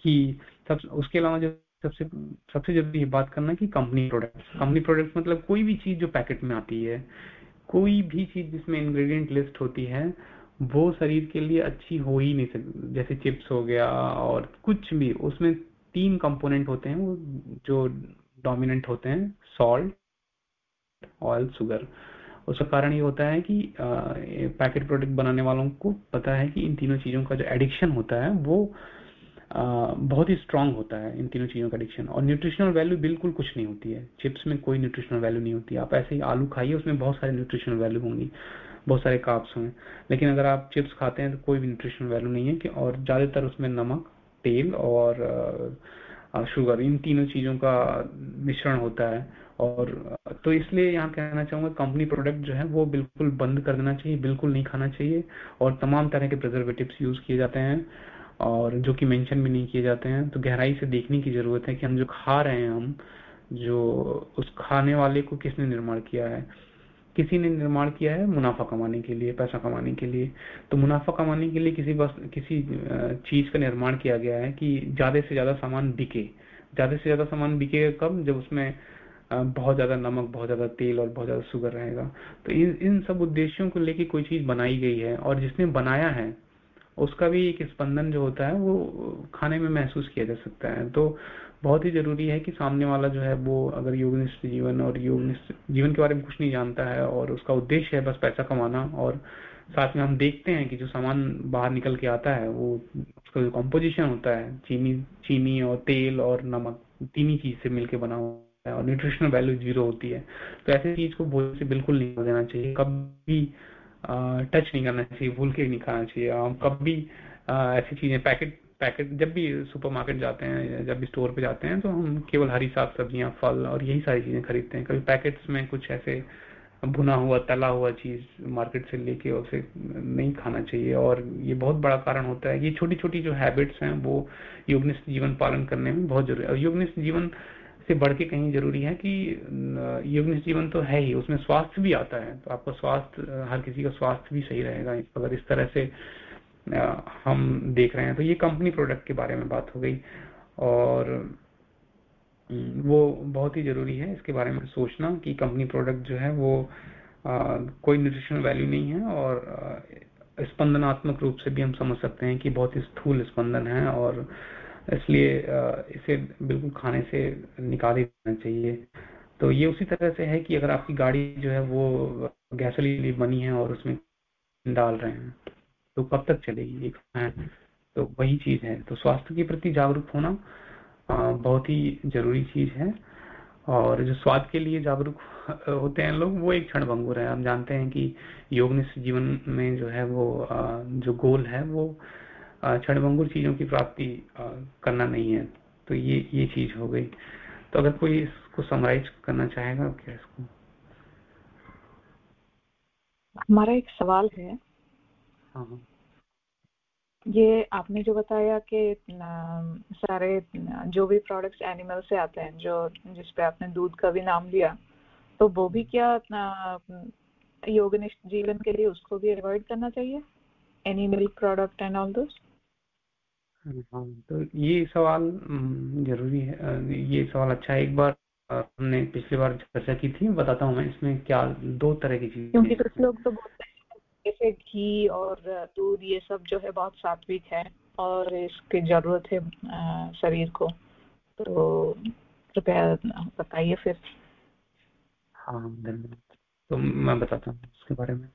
कि सब, उसके अलावा जो सबसे सबसे ज़रूरी बात करना कि कंपनी प्रोडक्ट्स कंपनी प्रोडक्ट्स मतलब कोई भी चीज़ जो पैकेट में आती है, कोई भी चीज़ जिसमें इंग्रेडिएंट लिस्ट होती है, वो शरीर के लिए अच्छी हो ही नहीं सकती जैसे चिप्स हो गया और कुछ भी, उसमें तीन कंपोनेंट होते हैं, वो जो डोमिनेंट होते हैं सॉल्ट ऑयल सुगर उसका कारण ये होता है कि पैकेट प्रोडक्ट बनाने वालों को पता है कि इन तीनों चीज़ों का जो एडिक्शन होता है, वो बहुत ही स्ट्रांग होता है इन तीनों चीज़ों का एडिक्शन और न्यूट्रिशनल वैल्यू बिल्कुल कुछ नहीं होती है। चिप्स में कोई न्यूट्रिशनल वैल्यू नहीं होती। आप ऐसे ही आलू खाइए, उसमें बहुत सारे न्यूट्रिशनल वैल्यू होंगी, बहुत सारे काप्स होंगे। लेकिन अगर आप चिप्स खाते हैं तो कोई भी न्यूट्रिशनल वैल्यू नहीं है कि, और ज़्यादातर उसमें नमक, तेल और शुगर इन तीनों चीज़ों का मिश्रण होता है। और तो इसलिए यहाँ कहना चाहूँगा कंपनी प्रोडक्ट जो है वो बिल्कुल बंद कर देना चाहिए, बिल्कुल नहीं खाना चाहिए। और तमाम तरह के प्रिजर्वेटिव्स यूज़ किए जाते हैं। और जो कि मेंशन भी नहीं किए जाते हैं तो गहराई से देखने की ज़रूरत है कि हम जो खा रहे हैं, हम जो उस खाने वाले को किसने निर्माण किया है? किसी ने निर्माण किया है मुनाफा कमाने के लिए, पैसा कमाने के लिए? तो मुनाफा कमाने के लिए किसी बस, किसी चीज़ का निर्माण किया गया है कि ज़्यादा से ज़्यादा सामान बिके। ज़्यादा से ज़्यादा सामान बिकेगा कब? जब उसमें बहुत ज़्यादा नमक, बहुत ज़्यादा तेल और बहुत ज़्यादा शुगर रहेगा। तो इन इन सब उद्देश्यों को लेके कोई चीज़ बनाई गई है और जिसने बनाया है उसका भी एक स्पंदन जो होता है, वो खाने में महसूस किया जा सकता है। तो बहुत ही ज़रूरी है कि सामने वाला जो है, वो अगर योगनिष्ठ जीवन और योगनिष्ठ जीवन के बारे में कुछ नहीं जानता है और उसका उद्देश्य है बस पैसा कमाना और साथ में हम देखते हैं कि जो सामान बाहर निकल के आता है, वो उसका जो कॉम्पोजिशन होता है, चीनी चीनी और तेल और नमक, तीन ही चीज़ से मिलकर बना हुआ है और न्यूट्रिशनल वैल्यू ज़ीरो होती है। तो ऐसी चीज़ को भोजन से बिल्कुल नहीं देना चाहिए। कभी टच नहीं करना चाहिए, भूल के नहीं खाना चाहिए। हम कब भी ऐसी चीज़ें पैकेट पैकेट जब भी सुपरमार्केट जाते हैं जब भी स्टोर पे जाते हैं तो हम केवल हरी साग, सब्ज़ियाँ, फल और यही सारी चीज़ें खरीदते हैं। कभी पैकेट्स में कुछ ऐसे भुना हुआ, तला हुआ चीज़ मार्केट से लेके उसे नहीं खाना चाहिए। और ये बहुत बड़ा कारण होता है ये छोटी छोटी जो हैबिट्स हैं, वो योगनिष्ठ जीवन पालन करने में बहुत ज़रूरी है। और योगनिष्ठ जीवन से बढ़ के कहीं ज़रूरी है कि योगनिष्ठ जीवन तो है ही उसमें स्वास्थ्य भी आता है तो आपका स्वास्थ्य हर किसी का स्वास्थ्य भी सही रहेगा। अगर इस तरह से हम देख रहे हैं तो ये कंपनी प्रोडक्ट के बारे में बात हो गई और वो बहुत ही ज़रूरी है इसके बारे में सोचना कि कंपनी प्रोडक्ट जो है वो आ, कोई न्यूट्रिशनल वैल्यू नहीं है और स्पंदनात्मक रूप से भी हम समझ सकते हैं कि बहुत ही स्थूल स्पंदन है और इसलिए इसे बिल्कुल खाने से निकाल ही देना चाहिए। तो ये उसी तरह से है कि अगर आपकी गाड़ी जो है वो गैसोलीन बनी है और उसमें डाल रहे हैं तो कब तक चलेगी एक तो वही चीज़ है। तो स्वास्थ्य के प्रति जागरूक होना बहुत ही ज़रूरी चीज़ है। और जो स्वाद के लिए जागरूक होते हैं लोग, वो एक क्षण भंगुर है। हम जानते हैं कि योग जीवन में जो है वो जो गोल है वो क्षण भंगुर चीज़ों की प्राप्ति करना नहीं है तो ये ये चीज़ हो गई। तो अगर कोई इसको समराइज करना चाहेगा क्या इसको? हमारा एक सवाल है। हाँ, हाँ। ये आपने जो बताया कि सारे जो भी प्रोडक्ट्स एनिमल से आते हैं जो जिसपे आपने दूध का भी नाम लिया तो वो भी क्या योगनिष्ठ जीवन के लिए उसको भी अवॉइड करना चाहिए? Any milk product and all those हाँ तो ये सवाल ज़रूरी है ये सवाल अच्छा है। एक बार हमने पिछली बार चर्चा की थी बताता हूँ मैं इसमें क्या दो तरह की चीज़ क्योंकि कुछ लोग तो बोलते हैं जैसे घी और दूध ये सब जो है बहुत सात्विक है और इसकी ज़रूरत है शरीर को। तो कृपया बताइए फिर। हाँ धन्यवाद। तो मैं बताता हूँ उसके बारे में।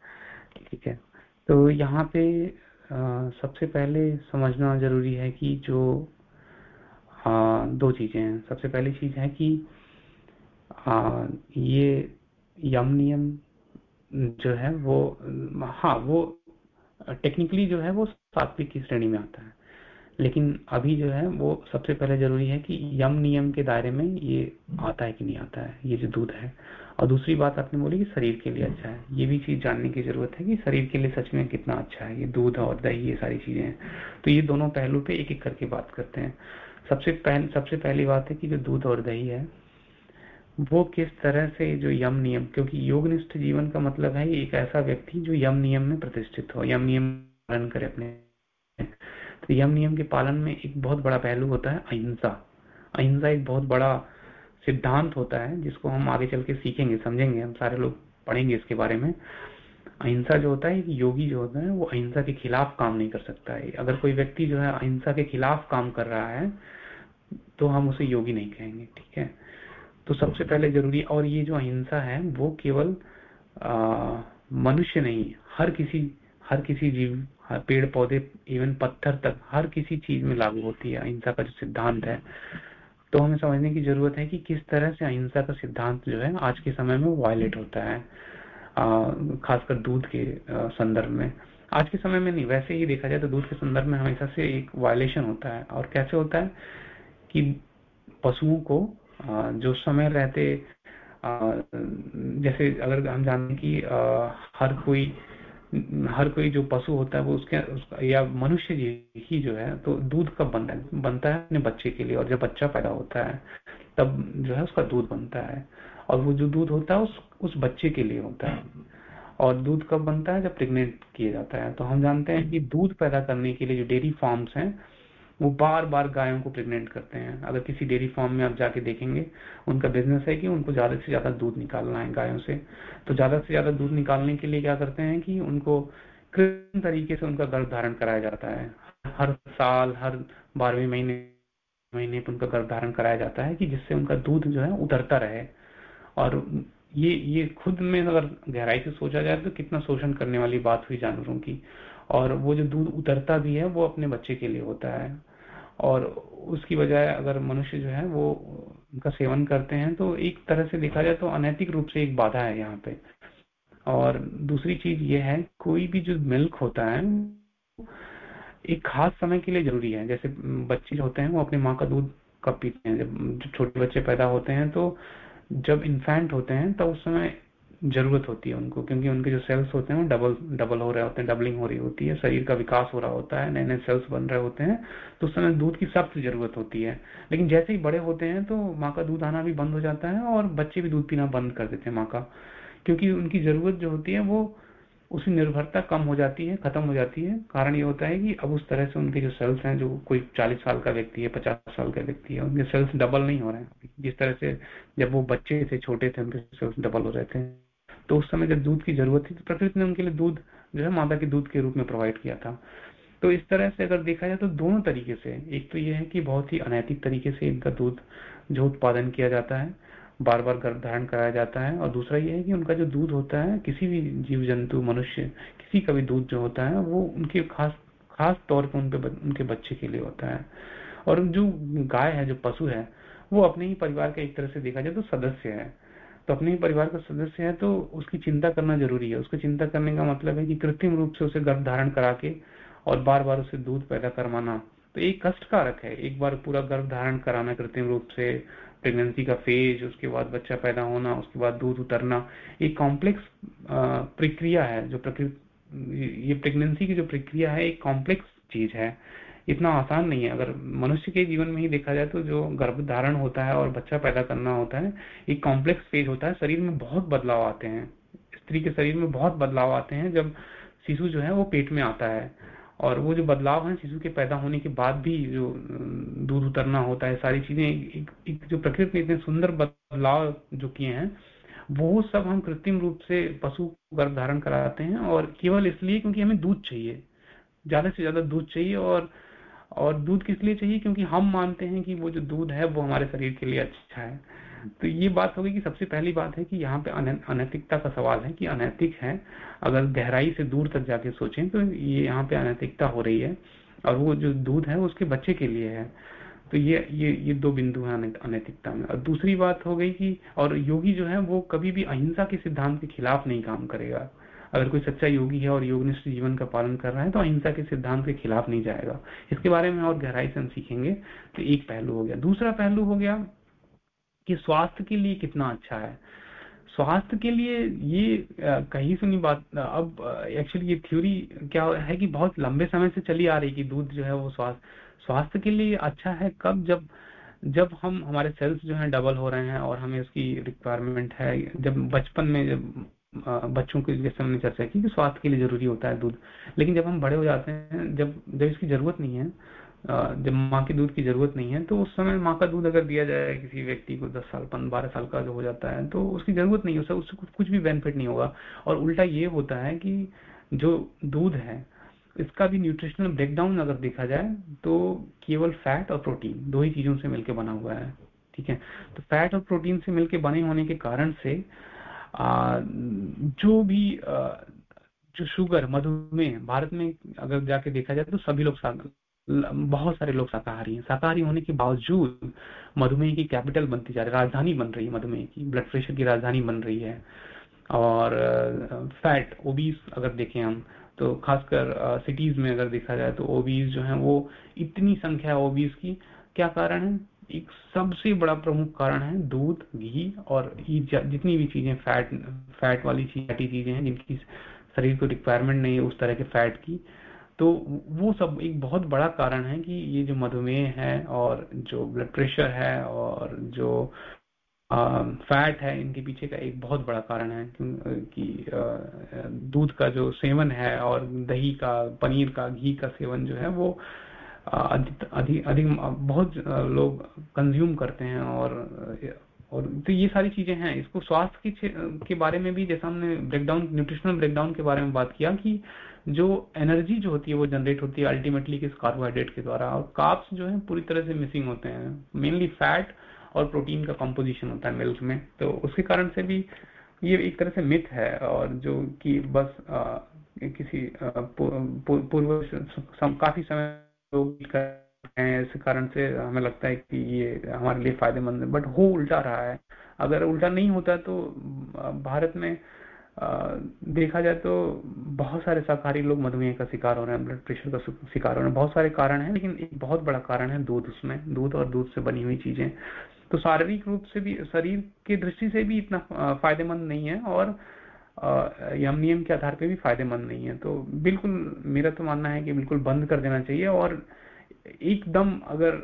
ठीक है। तो यहाँ पे सबसे पहले समझना ज़रूरी है कि जो आ, दो चीज़ें हैं। सबसे पहली चीज़ है कि आ, ये यम नियम जो है वो हाँ वो टेक्निकली जो है वो सात्विक की श्रेणी में आता है। लेकिन अभी जो है वो सबसे पहले ज़रूरी है कि यम नियम के दायरे में ये आता है कि नहीं आता है। ये जो दूध है और दूसरी बात आपने बोली कि शरीर के लिए अच्छा है। ये भी चीज़ जानने की ज़रूरत है कि शरीर के लिए सच में कितना अच्छा है। ये दूध और दही, ये सारी चीज़ें हैं। तो ये दोनों पहलू पे एक एक करके बात करते हैं। सबसे पहले, सबसे पहली बात है कि जो दूध और दही है, वो किस तरह से जो यम नियम, क्योंकि योगनिष्ठ जीवन का मतलब है एक ऐसा व्यक्ति जो यम नियम में प्रतिष्ठित हो, यम नियम पालन करे अपने। तो यम नियम के पालन में एक बहुत बड़ा पहलू होता है अहिंसा। अहिंसा एक बहुत बड़ा सिद्धांत होता है, जिसको हम आगे चल के सीखेंगे, समझेंगे, हम सारे लोग पढ़ेंगे इसके बारे में। अहिंसा जो होता है योगी जो होता है, वो अहिंसा के खिलाफ काम नहीं कर सकता है। अगर कोई व्यक्ति जो है अहिंसा के खिलाफ काम कर रहा है तो हम उसे योगी नहीं कहेंगे, ठीक है? तो सबसे पहले ज़रूरी, और ये जो अहिंसा है, वो केवल मनुष्य नहीं, हर किसी हर किसी जीव, हर पेड़, पौधे इवन पत्थर तक, हर किसी चीज़ में लागू होती है। अहिंसा का जो सिद्धांत है तो हमें समझने की ज़रूरत है कि किस तरह से अहिंसा का सिद्धांत जो है आज के समय में वायलेट होता है खासकर दूध के संदर्भ में। आज के समय में नहीं, वैसे ही देखा जाए तो दूध के संदर्भ में हमेशा से एक वायलेशन होता है। और कैसे होता है कि पशुओं को जो समय रहते जैसे अगर हम जाने की हर कोई हर कोई जो पशु होता है, वो उसके, उसका, या मनुष्य ही जो है तो दूध कब बनता है? बनता है अपने बच्चे के लिए, और जब बच्चा पैदा होता है, तब जो है उसका दूध बनता है। और वो जो दूध होता है, उस उस बच्चे के लिए होता है। और दूध कब बनता है? जब प्रेग्नेंट किया जाता है। तो हम जानते हैं कि दूध पैदा करने के लिए जो डेयरी फार्म्स हैं वो बार बार गायों को प्रेग्नेंट करते हैं। अगर किसी डेयरी फार्म में आप जाके देखेंगे, उनका बिज़नेस है कि उनको ज़्यादा से ज़्यादा दूध निकालना है गायों से। तो ज़्यादा से ज़्यादा दूध निकालने के लिए क्या करते हैं कि उनको कृत्रिम तरीके से उनका गर्भ धारण कराया जाता है। हर साल, हर बारहवें महीने महीने पर उनका गर्भ धारण कराया जाता है कि जिससे उनका दूध जो है उतरता रहे। और ये ये खुद में अगर गहराई से सोचा जाए तो कितना शोषण करने वाली बात हुई जानवरों की। और वो जो दूध उतरता भी है, वो अपने बच्चे के लिए होता है। और उसकी बजाय अगर मनुष्य जो है वो उनका सेवन करते हैं तो एक तरह से देखा जाए तो अनैतिक रूप से एक बाधा है यहाँ पे। और दूसरी चीज़ ये है, कोई भी जो मिल्क होता है, एक खास समय के लिए ज़रूरी है। जैसे बच्चे जो होते हैं, वो अपनी माँ का दूध कब पीते हैं? जब छोटे बच्चे पैदा होते हैं तो जब इन्फेंट होते हैं तो उस समय ज़रूरत होती है उनको, क्योंकि उनके जो सेल्स होते हैं वो डबल डबल हो रहे होते हैं डबलिंग हो रही होती है, शरीर का विकास हो रहा होता है नए नए सेल्स बन रहे होते हैं तो उस समय दूध की सख्त ज़रूरत होती है। लेकिन जैसे ही बड़े होते हैं तो माँ का दूध आना भी बंद हो जाता है और बच्चे भी दूध पीना बंद कर देते हैं माँ का, क्योंकि उनकी ज़रूरत जो होती है वो उसकी निर्भरता कम हो जाती है, खत्म हो जाती है। कारण ये होता है कि अब उस तरह से उनके जो सेल्स हैं, जो कोई चालीस साल का व्यक्ति है, पचास साल का व्यक्ति है, उनके सेल्स डबल नहीं हो रहे हैं। जिस तरह से जब वो बच्चे थे, छोटे थे, उनके सेल्स डबल हो रहे थे। तो उस समय जब दूध की ज़रूरत थी तो प्रकृति ने उनके लिए दूध, जो है माता के दूध के रूप में प्रोवाइड किया था। तो इस तरह से अगर देखा जाए तो दोनों तरीके से, एक तो ये है कि बहुत ही अनैतिक तरीके से इनका दूध जो उत्पादन किया जाता है बार बार गर्भ धारण कराया जाता है, और दूसरा ये है कि उनका जो दूध होता है, किसी भी जीव जंतु मनुष्य, किसी का भी दूध जो होता है, वो उनके खास खास तौर पर उनके उनके बच्चे के लिए होता है। और जो गाय है, जो पशु है, वो अपने ही परिवार का एक तरह से देखा जाए तो सदस्य है। तो अपने ही परिवार का सदस्य है तो उसकी चिंता करना ज़रूरी है। उसकी चिंता करने का मतलब है कि कृत्रिम रूप से उसे गर्भ धारण करा के और बार बार उसे दूध पैदा करवाना। तो एक कष्टकारक है। एक बार पूरा गर्भ धारण कराना कृत्रिम रूप से, प्रेगनेंसी का फ़ेज़, उसके बाद बच्चा पैदा होना, उसके बाद दूध उतरना एक कॉम्प्लेक्स प्रक्रिया है, जो प्रक्रिया ये प्रेगनेंसी की जो प्रक्रिया है, एक कॉम्प्लेक्स चीज़ है। इतना आसान नहीं है। अगर मनुष्य के जीवन में ही देखा जाए तो जो गर्भ धारण होता है और बच्चा पैदा करना होता है एक कॉम्प्लेक्स फ़ेज़ होता है। शरीर में बहुत बदलाव आते हैं। स्त्री के शरीर में बहुत बदलाव आते हैं जब शिशु जो है वो पेट में आता है और वो जो बदलाव है शिशु के पैदा होने के बाद भी जो दूध उतरना होता है सारी चीज़ें एक, एक जो प्रकृति ने इतने सुंदर बदलाव जो किए हैं वो सब हम कृत्रिम रूप से पशु गर्भ धारण कराते हैं और केवल इसलिए क्योंकि हमें दूध चाहिए। ज़्यादा से ज़्यादा दूध चाहिए और और दूध किस लिए चाहिए? क्योंकि हम मानते हैं कि वो जो दूध है, वो हमारे शरीर के लिए अच्छा है। तो ये बात होगी कि सबसे पहली बात है कि यहाँ पे अनैतिकता का सवाल है कि अनैतिक है। अगर गहराई से दूर तक जाके सोचें तो ये यहाँ पे अनैतिकता हो रही है। और वो जो दूध है उसके बच्चे के लिए है। तो ये ये ये दो बिंदु हैं अनैतिकता में। और दूसरी बात हो गई कि, और योगी जो है, वो कभी भी अहिंसा के सिद्धांत के खिलाफ नहीं काम करेगा। अगर कोई सच्चा योगी है और योगनिष्ठ जीवन का पालन कर रहा है तो अहिंसा के सिद्धांत के खिलाफ नहीं जाएगा। इसके बारे में और गहराई से हम सीखेंगे। तो एक पहलू हो गया। दूसरा पहलू हो गया कि स्वास्थ्य के लिए कितना अच्छा है। स्वास्थ्य के लिए ये कहीं सुनी बात अब एक्चुअली ये थ्योरी क्या है कि बहुत लंबे समय से चली आ रही कि दूध जो है वो स्वास्थ्य स्वास्थ्य के लिए अच्छा है कब? जब जब हम, हमारे सेल्स जो है डबल हो रहे हैं और हमें उसकी रिक्वायरमेंट है। जब बचपन में जब बच्चों के जैसे हमने चर्चा की, कि स्वास्थ्य के लिए ज़रूरी होता है दूध। लेकिन जब हम बड़े हो जाते हैं, जब जब इसकी ज़रूरत नहीं है जब माँ के दूध की ज़रूरत नहीं है तो उस समय माँ का दूध अगर दिया जाए किसी व्यक्ति को दस साल पंद्रह बारह साल का जो हो जाता है तो उसकी ज़रूरत नहीं है उससे कुछ भी बेनिफिट नहीं होगा। और उल्टा ये होता है कि जो दूध है, इसका भी न्यूट्रिशनल ब्रेकडाउन अगर देखा जाए तो केवल फैट और प्रोटीन दो ही चीज़ों से मिलकर बना हुआ है, ठीक है? तो फैट और प्रोटीन से मिलकर बने होने के कारण से जो भी जो शुगर मधुमेह भारत में अगर जाके देखा जाए तो सभी लोग बहुत सारे लोग शाकाहारी हैं। शाकाहारी होने के बावजूद मधुमेह की कैपिटल बनती जा रही है, राजधानी बन रही है मधुमेह की ब्लड प्रेशर की राजधानी बन रही है। और फैट ओबीस अगर देखें हम तो खासकर सिटीज़ में अगर देखा जाए तो ओबीस जो है वो इतनी संख्या है ओबीस की, क्या कारण है? एक सबसे बड़ा प्रमुख कारण है दूध घी और जितनी भी चीज़ें फैट फैट वाली फैटी चीज़ें हैं जिनकी शरीर को रिक्वायरमेंट नहीं है उस तरह के फैट की तो वो सब एक बहुत बड़ा कारण है कि ये जो मधुमेह है और जो ब्लड प्रेशर है और जो आ, फैट है इनके पीछे का एक बहुत बड़ा कारण है कि दूध का जो सेवन है और दही का पनीर का घी का सेवन जो है वो अधिक अधिक बहुत लोग कंज्यूम करते हैं और और तो ये सारी चीज़ें हैं। इसको स्वास्थ्य के के बारे में भी जैसा हमने ब्रेकडाउन न्यूट्रिशनल ब्रेकडाउन के बारे में बात किया कि जो एनर्जी जो होती है वो जनरेट होती है अल्टीमेटली किस कार्बोहाइड्रेट के द्वारा। और काप्स जो है पूरी तरह से मिसिंग होते हैं। मेनली फैट और प्रोटीन का कंपोजिशन होता है मिल्क में। तो उसके कारण से भी ये एक तरह से मिथ है और जो कि बस आ, किसी पूर्व काफ़ी समय लोग हैं, इस कारण से हमें लगता है कि ये हमारे लिए फ़ायदेमंद है। बट हो उल्टा रहा है। अगर उल्टा नहीं होता तो भारत में देखा जाए तो बहुत सारे शाकाहारी लोग मधुमेह का शिकार हो रहे हैं ब्लड प्रेशर का शिकार हो रहे हैं। बहुत सारे कारण हैं, लेकिन एक बहुत बड़ा कारण है दूध उसमें। दूध और दूध से बनी हुई चीज़ें। तो शारीरिक रूप से भी, शरीर की दृष्टि से भी इतना फ़ायदेमंद नहीं है। और यम नियम के आधार पे भी फ़ायदेमंद नहीं है। तो बिल्कुल मेरा तो मानना है कि बिल्कुल बंद कर देना चाहिए और एकदम अगर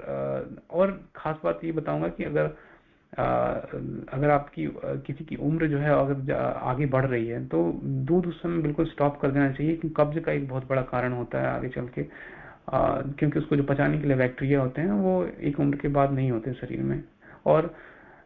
और खास बात ये बताऊँगा कि अगर अगर आपकी किसी की उम्र जो है अगर आगे बढ़ रही है तो दूध उस समय बिल्कुल स्टॉप कर देना चाहिए क्योंकि कब्ज का एक बहुत बड़ा कारण होता है आगे चल के। क्योंकि उसको जो पचाने के लिए बैक्टीरिया होते हैं, वो एक उम्र के बाद नहीं होते शरीर में। और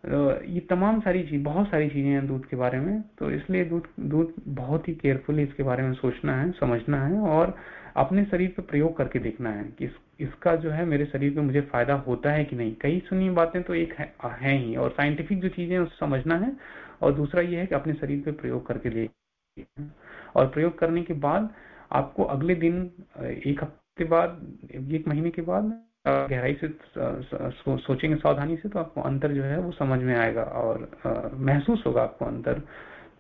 ये तमाम सारी चीज़ बहुत सारी चीज़ें हैं दूध के बारे में तो इसलिए दूध दूध बहुत ही केयरफुली इसके बारे में सोचना है समझना है और अपने शरीर पर प्रयोग करके देखना है कि इस, इसका जो है मेरे शरीर पे मुझे फ़ायदा होता है कि नहीं। कई सुनी बातें तो एक है, है ही और साइंटिफिक जो चीज़ें उसे समझना है और दूसरा ये है कि अपने शरीर पे प्रयोग करके देख और प्रयोग करने के बाद आपको अगले दिन एक हफ़्ते बाद एक महीने के बाद गहराई से सो, सोचेंगे सावधानी से तो आपको अंतर जो है वो समझ में आएगा और महसूस होगा आपको अंतर।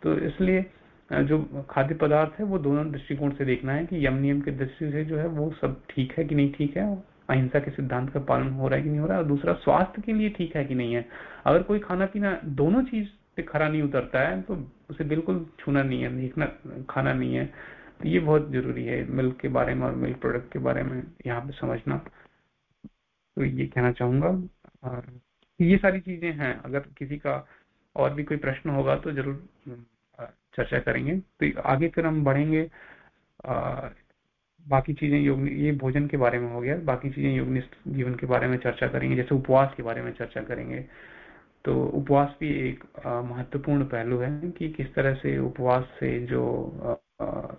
तो इसलिए जो खाद्य पदार्थ है वो दोनों दृष्टिकोण से देखना है कि यम नियम की दृष्टि से जो है वो सब ठीक है कि नहीं ठीक है अहिंसा के सिद्धांत का पालन हो रहा है कि नहीं हो रहा है और दूसरा स्वास्थ्य के लिए ठीक है कि नहीं है। अगर कोई खाना पीना दोनों चीज़ पे खरा नहीं उतरता है तो उसे बिल्कुल छूना नहीं है देखना खाना नहीं है। तो ये बहुत ज़रूरी है मिल्क के बारे में और मिल्क प्रोडक्ट के बारे में यहाँ पे समझना। तो ये कहना चाहूँगा। और ये सारी चीज़ें हैं। अगर किसी का और भी कोई प्रश्न होगा तो ज़रूर चर्चा करेंगे। तो आगे फिर हम बढ़ेंगे। आ, बाकी चीज़ें योग ये भोजन के बारे में हो गया। बाकी चीज़ें योगनिष्ठ जीवन के बारे में चर्चा करेंगे। जैसे उपवास के बारे में चर्चा करेंगे। तो उपवास भी एक महत्वपूर्ण पहलू है कि किस तरह से उपवास से जो आ,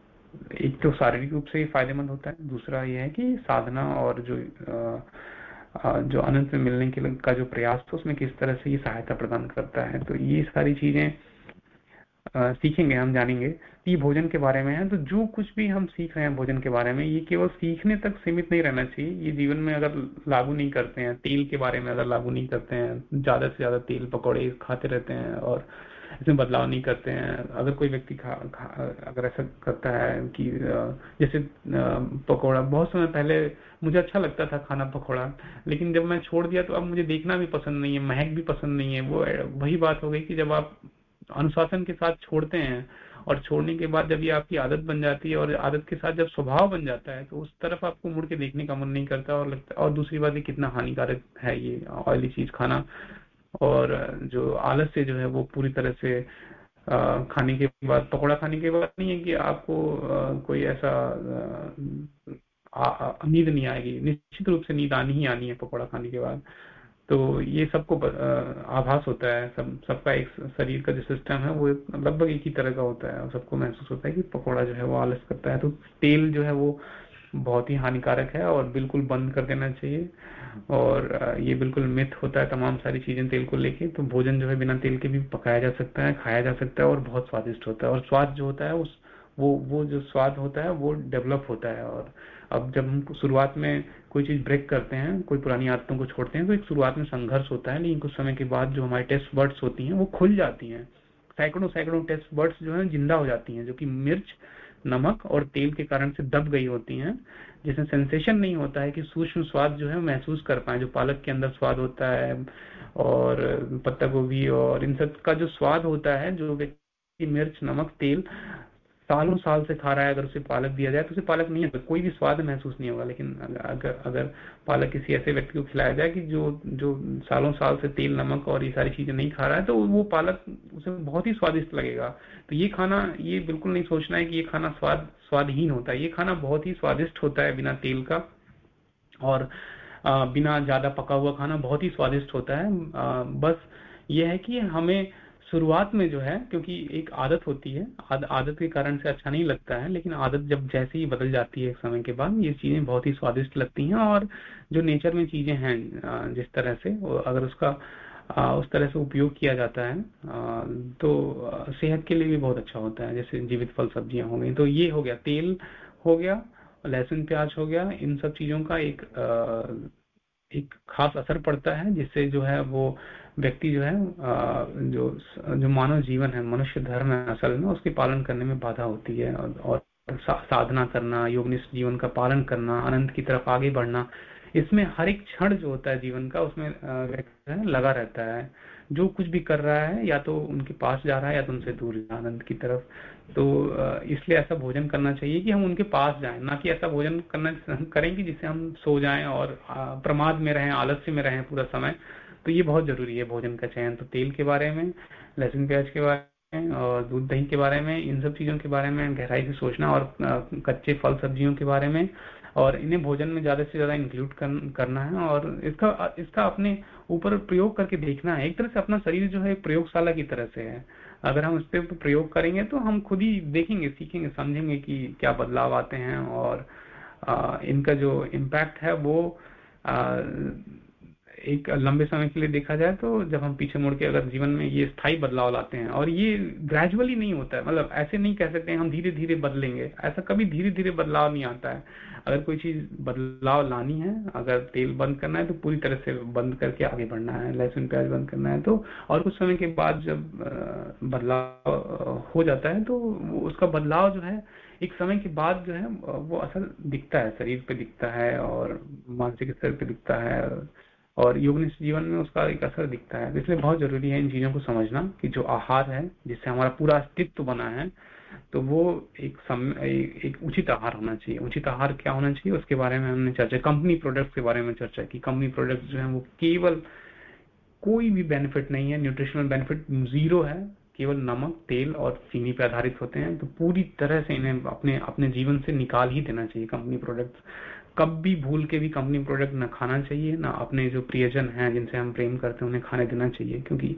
एक तो शारीरिक रूप से फ़ायदेमंद होता है। दूसरा यह है कि साधना और जो आ, जो अनंत में मिलने के का जो प्रयास था, उसमें किस तरह से ये सहायता प्रदान करता है? तो ये सारी चीज़ें सीखेंगे, हम जानेंगे। ये भोजन के बारे में है तो जो कुछ भी हम सीख रहे हैं भोजन के बारे में, ये केवल सीखने तक सीमित नहीं रहना चाहिए। ये जीवन में अगर लागू नहीं करते हैं, तेल के बारे में अगर लागू नहीं करते हैं, ज़्यादा से ज़्यादा तेल पकौड़े खाते रहते हैं और इसमें बदलाव नहीं करते हैं। अगर कोई व्यक्ति खा, खा अगर ऐसा करता है कि जैसे पकौड़ा बहुत समय पहले मुझे अच्छा लगता था खाना पकौड़ा लेकिन जब मैं छोड़ दिया तो अब मुझे देखना भी पसंद नहीं है महक भी पसंद नहीं है। वो वही बात हो गई कि जब आप अनुशासन के साथ छोड़ते हैं और छोड़ने के बाद जब ये आपकी आदत बन जाती है और आदत के साथ जब स्वभाव बन जाता है तो उस तरफ़ आपको मुड़ के देखने का मन नहीं करता और लगता और दूसरी बात ये कितना हानिकारक है ये ऑयली चीज़ खाना। और जो आलस से जो है वो पूरी तरह से खाने के बाद, पकौड़ा खाने के बाद नहीं है कि आपको कोई ऐसा नींद नहीं आएगी। निश्चित रूप से नींद आनी ही आनी है पकौड़ा खाने के बाद। तो ये सबको आभास होता है। सब, सबका एक शरीर का जो सिस्टम है वो लगभग एक ही तरह का होता है और सबको महसूस होता है कि पकौड़ा जो है वो आलस करता है। तो तेल जो है वो बहुत ही हानिकारक है और बिल्कुल बंद कर देना चाहिए। और ये बिल्कुल मिथ होता है तमाम सारी चीज़ें तेल को लेके तो भोजन जो है बिना तेल के भी पकाया जा सकता है, खाया जा सकता है और बहुत स्वादिष्ट होता है। और स्वाद जो होता है उस, वो वो जो स्वाद होता है, वो डेवलप होता है। और अब जब हम शुरुआत में कोई चीज़ ब्रेक करते हैं, कोई पुरानी आदतों को छोड़ते हैं तो एक शुरुआत में संघर्ष होता है, लेकिन कुछ समय के बाद जो हमारे टेस्ट बर्ड्स होती हैं, वो खुल जाती हैं। सैकड़ों सैकड़ों टेस्ट बर्ड्स जो है, ज़िंदा हो जाती हैं, जो कि मिर्च नमक और तेल के कारण से दब गई होती हैं जिसमें सेंसेशन नहीं होता है कि सूक्ष्म स्वाद जो है महसूस कर पाए, जो पालक के अंदर स्वाद होता है और पत्ता गोभी और इन सब का जो स्वाद होता है, जो मिर्च, नमक, तेल सालों साल से खा रहा है, अगर उसे पालक दिया जाए तो उसे पालक नहीं होगा कोई भी स्वाद महसूस नहीं होगा, लेकिन अगर अगर पालक किसी ऐसे व्यक्ति को खिलाया जाए कि जो जो सालों साल से तेल, नमक और ये सारी चीज़ें नहीं खा रहा है तो वो पालक उसे बहुत ही स्वादिष्ट लगेगा। तो ये खाना, ये बिल्कुल नहीं सोचना है कि ये खाना स्वाद, स्वादहीन होता है। ये खाना बहुत ही स्वादिष्ट होता है बिना तेल का और बिना ज़्यादा पका हुआ खाना बहुत ही स्वादिष्ट होता है। बस ये है कि हमें शुरुआत में जो है क्योंकि एक आदत होती है आद, आदत के कारण से अच्छा नहीं लगता है लेकिन आदत जब जैसे ही बदल जाती है समय के बाद ये चीज़ें बहुत ही स्वादिष्ट लगती हैं और जो नेचर में चीज़ें हैं जिस तरह से अगर उसका उस तरह से उपयोग किया जाता है तो सेहत के लिए भी बहुत अच्छा होता है जैसे जीवित फल सब्ज़ियाँ हो गई तो ये हो गया तेल हो गया लहसुन प्याज हो गया इन सब चीज़ों का एक एक खास असर पड़ता है जिससे जो है वो व्यक्ति जो है जो जो मानव जीवन है, मनुष्य धर्म है असल में, उसके पालन करने में बाधा होती है और साधना करना, योगनिष्ठ जीवन का पालन करना, अनंत की तरफ़ आगे बढ़ना, इसमें हर एक क्षण जो होता है जीवन का, उसमें व्यक्ति लगा रहता है। जो कुछ भी कर रहा है, या तो उनके पास जा रहा है, या तो उनसे दूर आनंद की तरफ़। तो इसलिए ऐसा भोजन करना चाहिए कि हम उनके पास जाएँ, ना कि ऐसा भोजन करना, करेंगे जिससे हम सो जाएँ और प्रमाद में रहें, आलस्य में रहें पूरा समय। तो ये बहुत ज़रूरी है भोजन का चयन। तो तेल के बारे में लहसुन प्याज के बारे में और दूध दही के बारे में इन सब चीज़ों के बारे में गहराई से सोचना और कच्चे फल सब्जियों के बारे में और इन्हें भोजन में ज़्यादा से ज़्यादा इंक्लूड कर, करना है और इसका इसका अपने ऊपर प्रयोग करके देखना है। एक तरह से अपना शरीर जो है प्रयोगशाला की तरह से है। अगर हम इस पर प्रयोग करेंगे तो हम खुद ही देखेंगे सीखेंगे समझेंगे कि क्या बदलाव आते हैं और आ, इनका जो इम्पैक्ट है वो आ, एक लंबे समय के लिए देखा जाए तो जब हम पीछे मुड़ के अगर जीवन में ये स्थायी बदलाव लाते हैं और ये ग्रेजुअली नहीं होता है मतलब ऐसे नहीं कह सकते हैं हम धीरे धीरे बदलेंगे, ऐसा कभी धीरे धीरे बदलाव नहीं आता है। अगर कोई चीज़ बदलाव लानी है, अगर तेल बंद करना है तो पूरी तरह से बंद करके आगे बढ़ना है, लहसुन, प्याज बंद करना है तो और कुछ समय के बाद जब बदलाव हो जाता है तो उसका बदलाव जो है, एक समय के बाद जो है, वो असर दिखता है, शरीर पे दिखता है और मानसिक स्तर पे दिखता है। और योगनिष्ठ जीवन में उसका एक असर दिखता है। इसलिए बहुत ज़रूरी है इन चीज़ों को समझना कि जो आहार है जिससे हमारा पूरा अस्तित्व बना है तो वो एक सम, एक उचित आहार होना चाहिए। उचित आहार क्या होना चाहिए? उसके बारे में हमने चर्चा कंपनी प्रोडक्ट्स के बारे में चर्चा की। कंपनी प्रोडक्ट्स जो है वो केवल कोई भी बेनिफिट नहीं है। न्यूट्रिशनल बेनिफिट ज़ीरो है। केवल नमक तेल और चीनी पे आधारित होते हैं। तो पूरी तरह से इन्हें अपने अपने जीवन से निकाल ही देना चाहिए कंपनी प्रोडक्ट्स कब भी भूल के भी कंपनी प्रोडक्ट ना खाना चाहिए, ना अपने जो प्रियजन हैं जिनसे हम प्रेम करते हैं, उन्हें खाने देना चाहिए। क्योंकि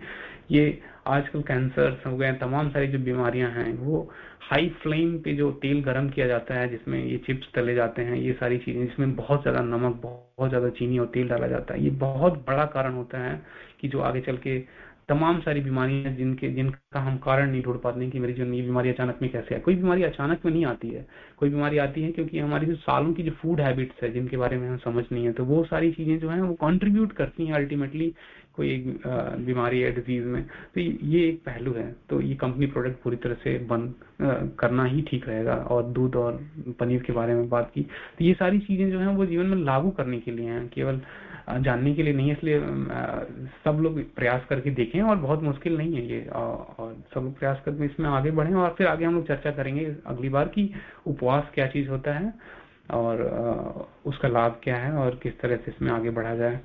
ये आजकल कैंसर हो गए, तमाम सारी जो बीमारियाँ हैं, वो हाई फ्लेम पे जो तेल गर्म किया जाता है, जिसमें ये चिप्स तले जाते हैं, ये सारी चीज़ें, जिसमें बहुत ज़्यादा नमक, बहुत ज़्यादा चीनी और तेल डाला जाता है, ये बहुत बड़ा कारण होता है कि जो आगे चल के तमाम सारी बीमारियाँ जिनके, जिनका हम कारण नहीं ढूंढ पाते हैं कि मेरी जो ये बीमारी अचानक में कैसे है कोई बीमारी अचानक में नहीं आती है। कोई बीमारी आती है क्योंकि हमारी जो सालों की जो फ़ूड हैबिट्स है, जिनके बारे में हम समझ नहीं है तो वो सारी चीज़ें जो है, वो कॉन्ट्रीब्यूट करती हैं अल्टीमेटली कोई एक बीमारी या डिज़ीज़ में। तो ये एक पहलू है। तो ये कंपनी प्रोडक्ट पूरी तरह से बंद करना ही ठीक रहेगा। और दूध और पनीर के बारे में बात की तो ये सारी चीज़ें जो है, वो जीवन में लागू करने के लिए हैं। केवल जानने के लिए नहीं है, इसलिए सब लोग प्रयास करके देखें और बहुत मुश्किल नहीं है ये और सब लोग प्रयास करके इसमें आगे बढ़े और फिर आगे हम लोग चर्चा करेंगे अगली बार की उपवास क्या चीज़ होता है और उसका लाभ क्या है और किस तरह से इसमें आगे बढ़ा जाए।